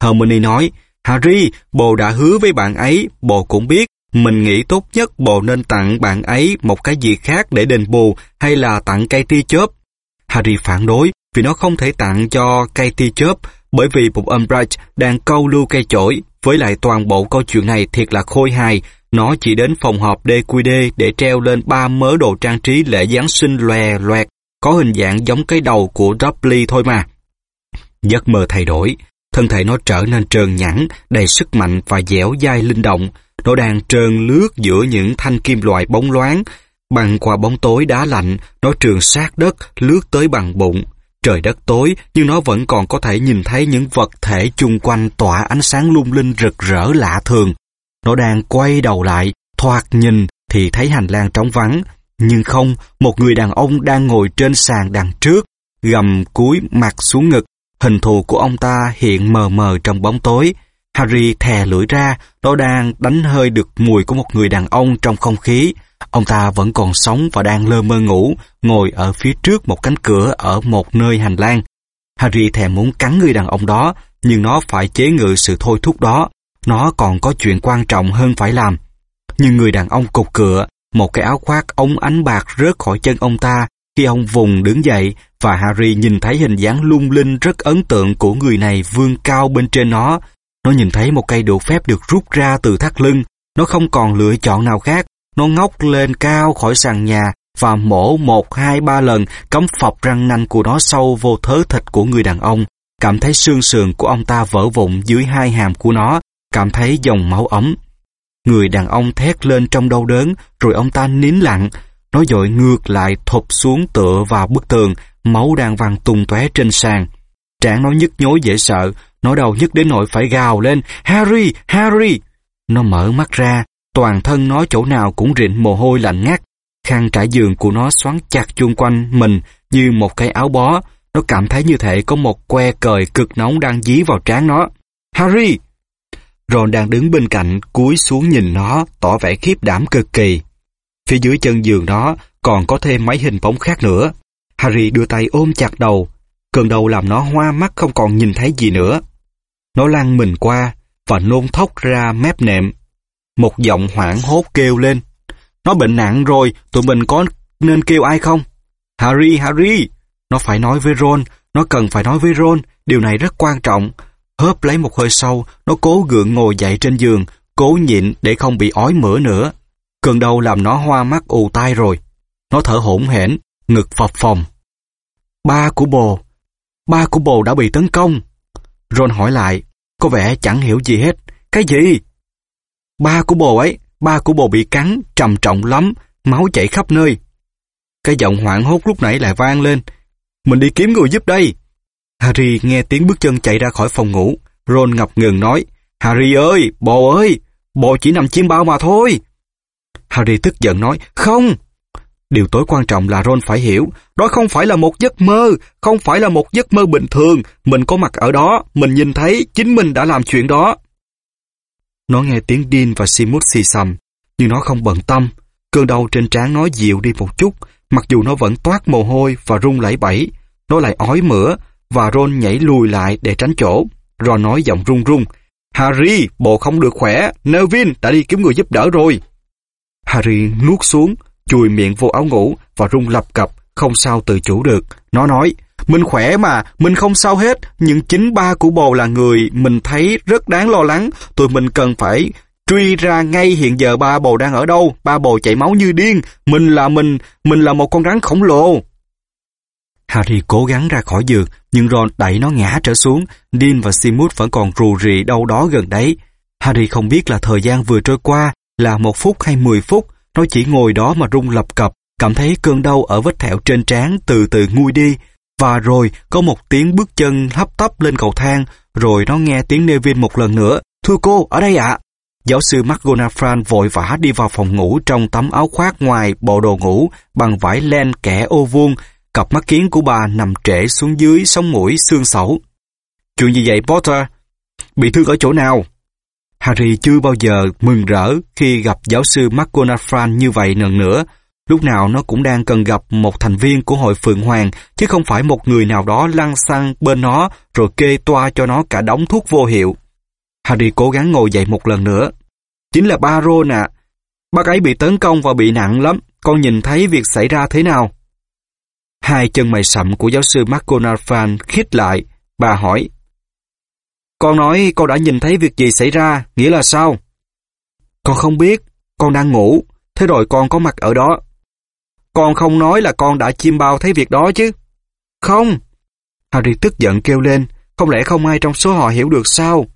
Hermione nói, Harry, bồ đã hứa với bạn ấy, bồ cũng biết, mình nghĩ tốt nhất bồ nên tặng bạn ấy một cái gì khác để đền bù hay là tặng cây tia chớp. Harry phản đối vì nó không thể tặng cho cây tia chớp bởi vì một Umbridge đang câu lưu cây chổi với lại toàn bộ câu chuyện này thiệt là khôi hài nó chỉ đến phòng họp DQD để treo lên ba mớ đồ trang trí lễ Giáng sinh lòe loẹt, có hình dạng giống cái đầu của Dudley thôi mà. Giấc mơ thay đổi, thân thể nó trở nên trơn nhẵn, đầy sức mạnh và dẻo dai linh động. Nó đang trơn lướt giữa những thanh kim loại bóng loáng. Bằng qua bóng tối đá lạnh, nó trường sát đất, lướt tới bằng bụng. Trời đất tối, nhưng nó vẫn còn có thể nhìn thấy những vật thể chung quanh tỏa ánh sáng lung linh rực rỡ lạ thường. Nó đang quay đầu lại, thoạt nhìn thì thấy hành lang trống vắng. Nhưng không, một người đàn ông đang ngồi trên sàn đằng trước, gầm cúi mặt xuống ngực. Hình thù của ông ta hiện mờ mờ trong bóng tối. Harry thè lưỡi ra, nó đang đánh hơi được mùi của một người đàn ông trong không khí. Ông ta vẫn còn sống và đang lơ mơ ngủ, ngồi ở phía trước một cánh cửa ở một nơi hành lang. Harry thèm muốn cắn người đàn ông đó, nhưng nó phải chế ngự sự thôi thúc đó. Nó còn có chuyện quan trọng hơn phải làm. Nhưng người đàn ông cục cửa, một cái áo khoác ống ánh bạc rớt khỏi chân ông ta khi ông vùng đứng dậy và Harry nhìn thấy hình dáng lung linh rất ấn tượng của người này vươn cao bên trên nó. Nó nhìn thấy một cây đũa phép được rút ra từ thắt lưng. Nó không còn lựa chọn nào khác. Nó ngóc lên cao khỏi sàn nhà và mổ một, hai, ba lần cắm phọc răng nanh của nó sâu vô thớ thịt của người đàn ông. Cảm thấy xương sườn của ông ta vỡ vụn dưới hai hàm của nó, cảm thấy dòng máu ấm. Người đàn ông thét lên trong đau đớn, rồi ông ta nín lặng. Nó dội ngược lại thụp xuống tựa vào bức tường, máu đang văng tung tóe trên sàn. Trạng nó nhức nhối dễ sợ, nó đầu nhức đến nỗi phải gào lên, Harry, Harry! Nó mở mắt ra, toàn thân nó chỗ nào cũng rịn mồ hôi lạnh ngắt. Khăn trải giường của nó xoắn chặt chung quanh mình như một cái áo bó. Nó cảm thấy như thể có một que cời cực nóng đang dí vào trán nó. Harry! Ron đang đứng bên cạnh, cúi xuống nhìn nó, tỏ vẻ khiếp đảm cực kỳ. Phía dưới chân giường đó còn có thêm mấy hình bóng khác nữa. Harry đưa tay ôm chặt đầu. Cơn đầu làm nó hoa mắt không còn nhìn thấy gì nữa. Nó lăn mình qua và nôn thốc ra mép nệm. Một giọng hoảng hốt kêu lên. Nó bệnh nặng rồi, tụi mình có nên kêu ai không? Harry, Harry! Nó phải nói với Ron, nó cần phải nói với Ron, điều này rất quan trọng. Hớp lấy một hơi sâu, nó cố gượng ngồi dậy trên giường, cố nhịn để không bị ói mửa nữa. Cơn đau làm nó hoa mắt ù tai rồi. Nó thở hổn hển, ngực phập phồng. Ba của bồ, ba của bồ đã bị tấn công. Ron hỏi lại, có vẻ chẳng hiểu gì hết. Cái gì? Ba của bồ ấy, ba của bồ bị cắn, trầm trọng lắm, máu chảy khắp nơi. Cái giọng hoảng hốt lúc nãy lại vang lên. Mình đi kiếm người giúp đây. Harry nghe tiếng bước chân chạy ra khỏi phòng ngủ. Ron ngập ngừng nói, Harry ơi, bồ ơi, bồ chỉ nằm chiêm bao mà thôi. Harry tức giận nói, không. Điều tối quan trọng là Ron phải hiểu, đó không phải là một giấc mơ, không phải là một giấc mơ bình thường. Mình có mặt ở đó, mình nhìn thấy, chính mình đã làm chuyện đó. Nó nghe tiếng Dean và simus xì xầm, nhưng nó không bận tâm. Cơn đau trên trán nó dịu đi một chút, mặc dù nó vẫn toát mồ hôi và run lẩy bẩy. Nó lại ói mửa, và Ron nhảy lùi lại để tránh chỗ. Ron nói giọng run run. Harry, bộ không được khỏe, Neville đã đi kiếm người giúp đỡ rồi. Harry nuốt xuống, chùi miệng vô áo ngủ và rung lập cập, không sao tự chủ được. Nó nói, mình khỏe mà, mình không sao hết, nhưng chính ba của bồ là người mình thấy rất đáng lo lắng. Tụi mình cần phải truy ra ngay hiện giờ ba bồ đang ở đâu. Ba bồ chảy máu như điên, mình là mình, mình là một con rắn khổng lồ. Harry cố gắng ra khỏi giường, nhưng Ron đẩy nó ngã trở xuống. Dean và Seamus vẫn còn rù rì đâu đó gần đấy. Harry không biết là thời gian vừa trôi qua là một phút hay mười phút. Nó chỉ ngồi đó mà rung lập cập, cảm thấy cơn đau ở vết thẹo trên trán từ từ nguôi đi. Và rồi có một tiếng bước chân hấp tấp lên cầu thang, rồi nó nghe tiếng Nevin một lần nữa. Thưa cô, ở đây ạ. Giáo sư McGonagall vội vã đi vào phòng ngủ trong tấm áo khoác ngoài bộ đồ ngủ bằng vải len kẻ ô vuông Cặp mắt kiến của bà nằm trễ xuống dưới sống mũi xương sẩu. Chuyện gì vậy Potter? Bị thương ở chỗ nào? Harry chưa bao giờ mừng rỡ khi gặp giáo sư McGonagall như vậy lần nữa. Lúc nào nó cũng đang cần gặp một thành viên của hội Phượng Hoàng, chứ không phải một người nào đó lăn xăng bên nó rồi kê toa cho nó cả đống thuốc vô hiệu. Harry cố gắng ngồi dậy một lần nữa. Chính là Baron à. Bác ấy bị tấn công và bị nặng lắm. Con nhìn thấy việc xảy ra thế nào? Hai chân mày sậm của giáo sư McGonagall khít lại. Bà hỏi. Con nói con đã nhìn thấy việc gì xảy ra, nghĩa là sao? Con không biết, con đang ngủ, thế rồi con có mặt ở đó. Con không nói là con đã chim bao thấy việc đó chứ. Không. Harry tức giận kêu lên, không lẽ không ai trong số họ hiểu được sao?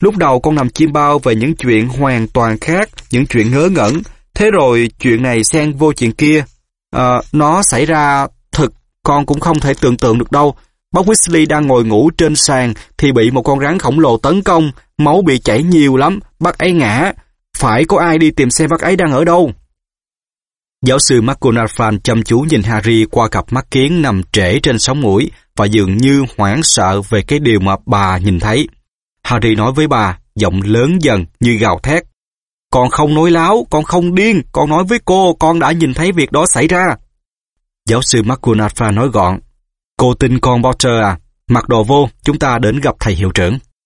Lúc đầu con nằm chim bao về những chuyện hoàn toàn khác, những chuyện ngớ ngẩn, thế rồi chuyện này xen vô chuyện kia. À, nó xảy ra thực, con cũng không thể tưởng tượng được đâu. Bác Weasley đang ngồi ngủ trên sàn thì bị một con rắn khổng lồ tấn công, máu bị chảy nhiều lắm, bác ấy ngã. Phải có ai đi tìm xem bác ấy đang ở đâu. Giáo sư McGonagall chăm chú nhìn Harry qua cặp mắt kiến nằm trễ trên sóng mũi và dường như hoảng sợ về cái điều mà bà nhìn thấy. Harry nói với bà, giọng lớn dần như gào thét. Con không nói láo, con không điên, con nói với cô con đã nhìn thấy việc đó xảy ra. Giáo sư McGonagall nói gọn, cô tin con Potter à, mặc đồ vô, chúng ta đến gặp thầy hiệu trưởng.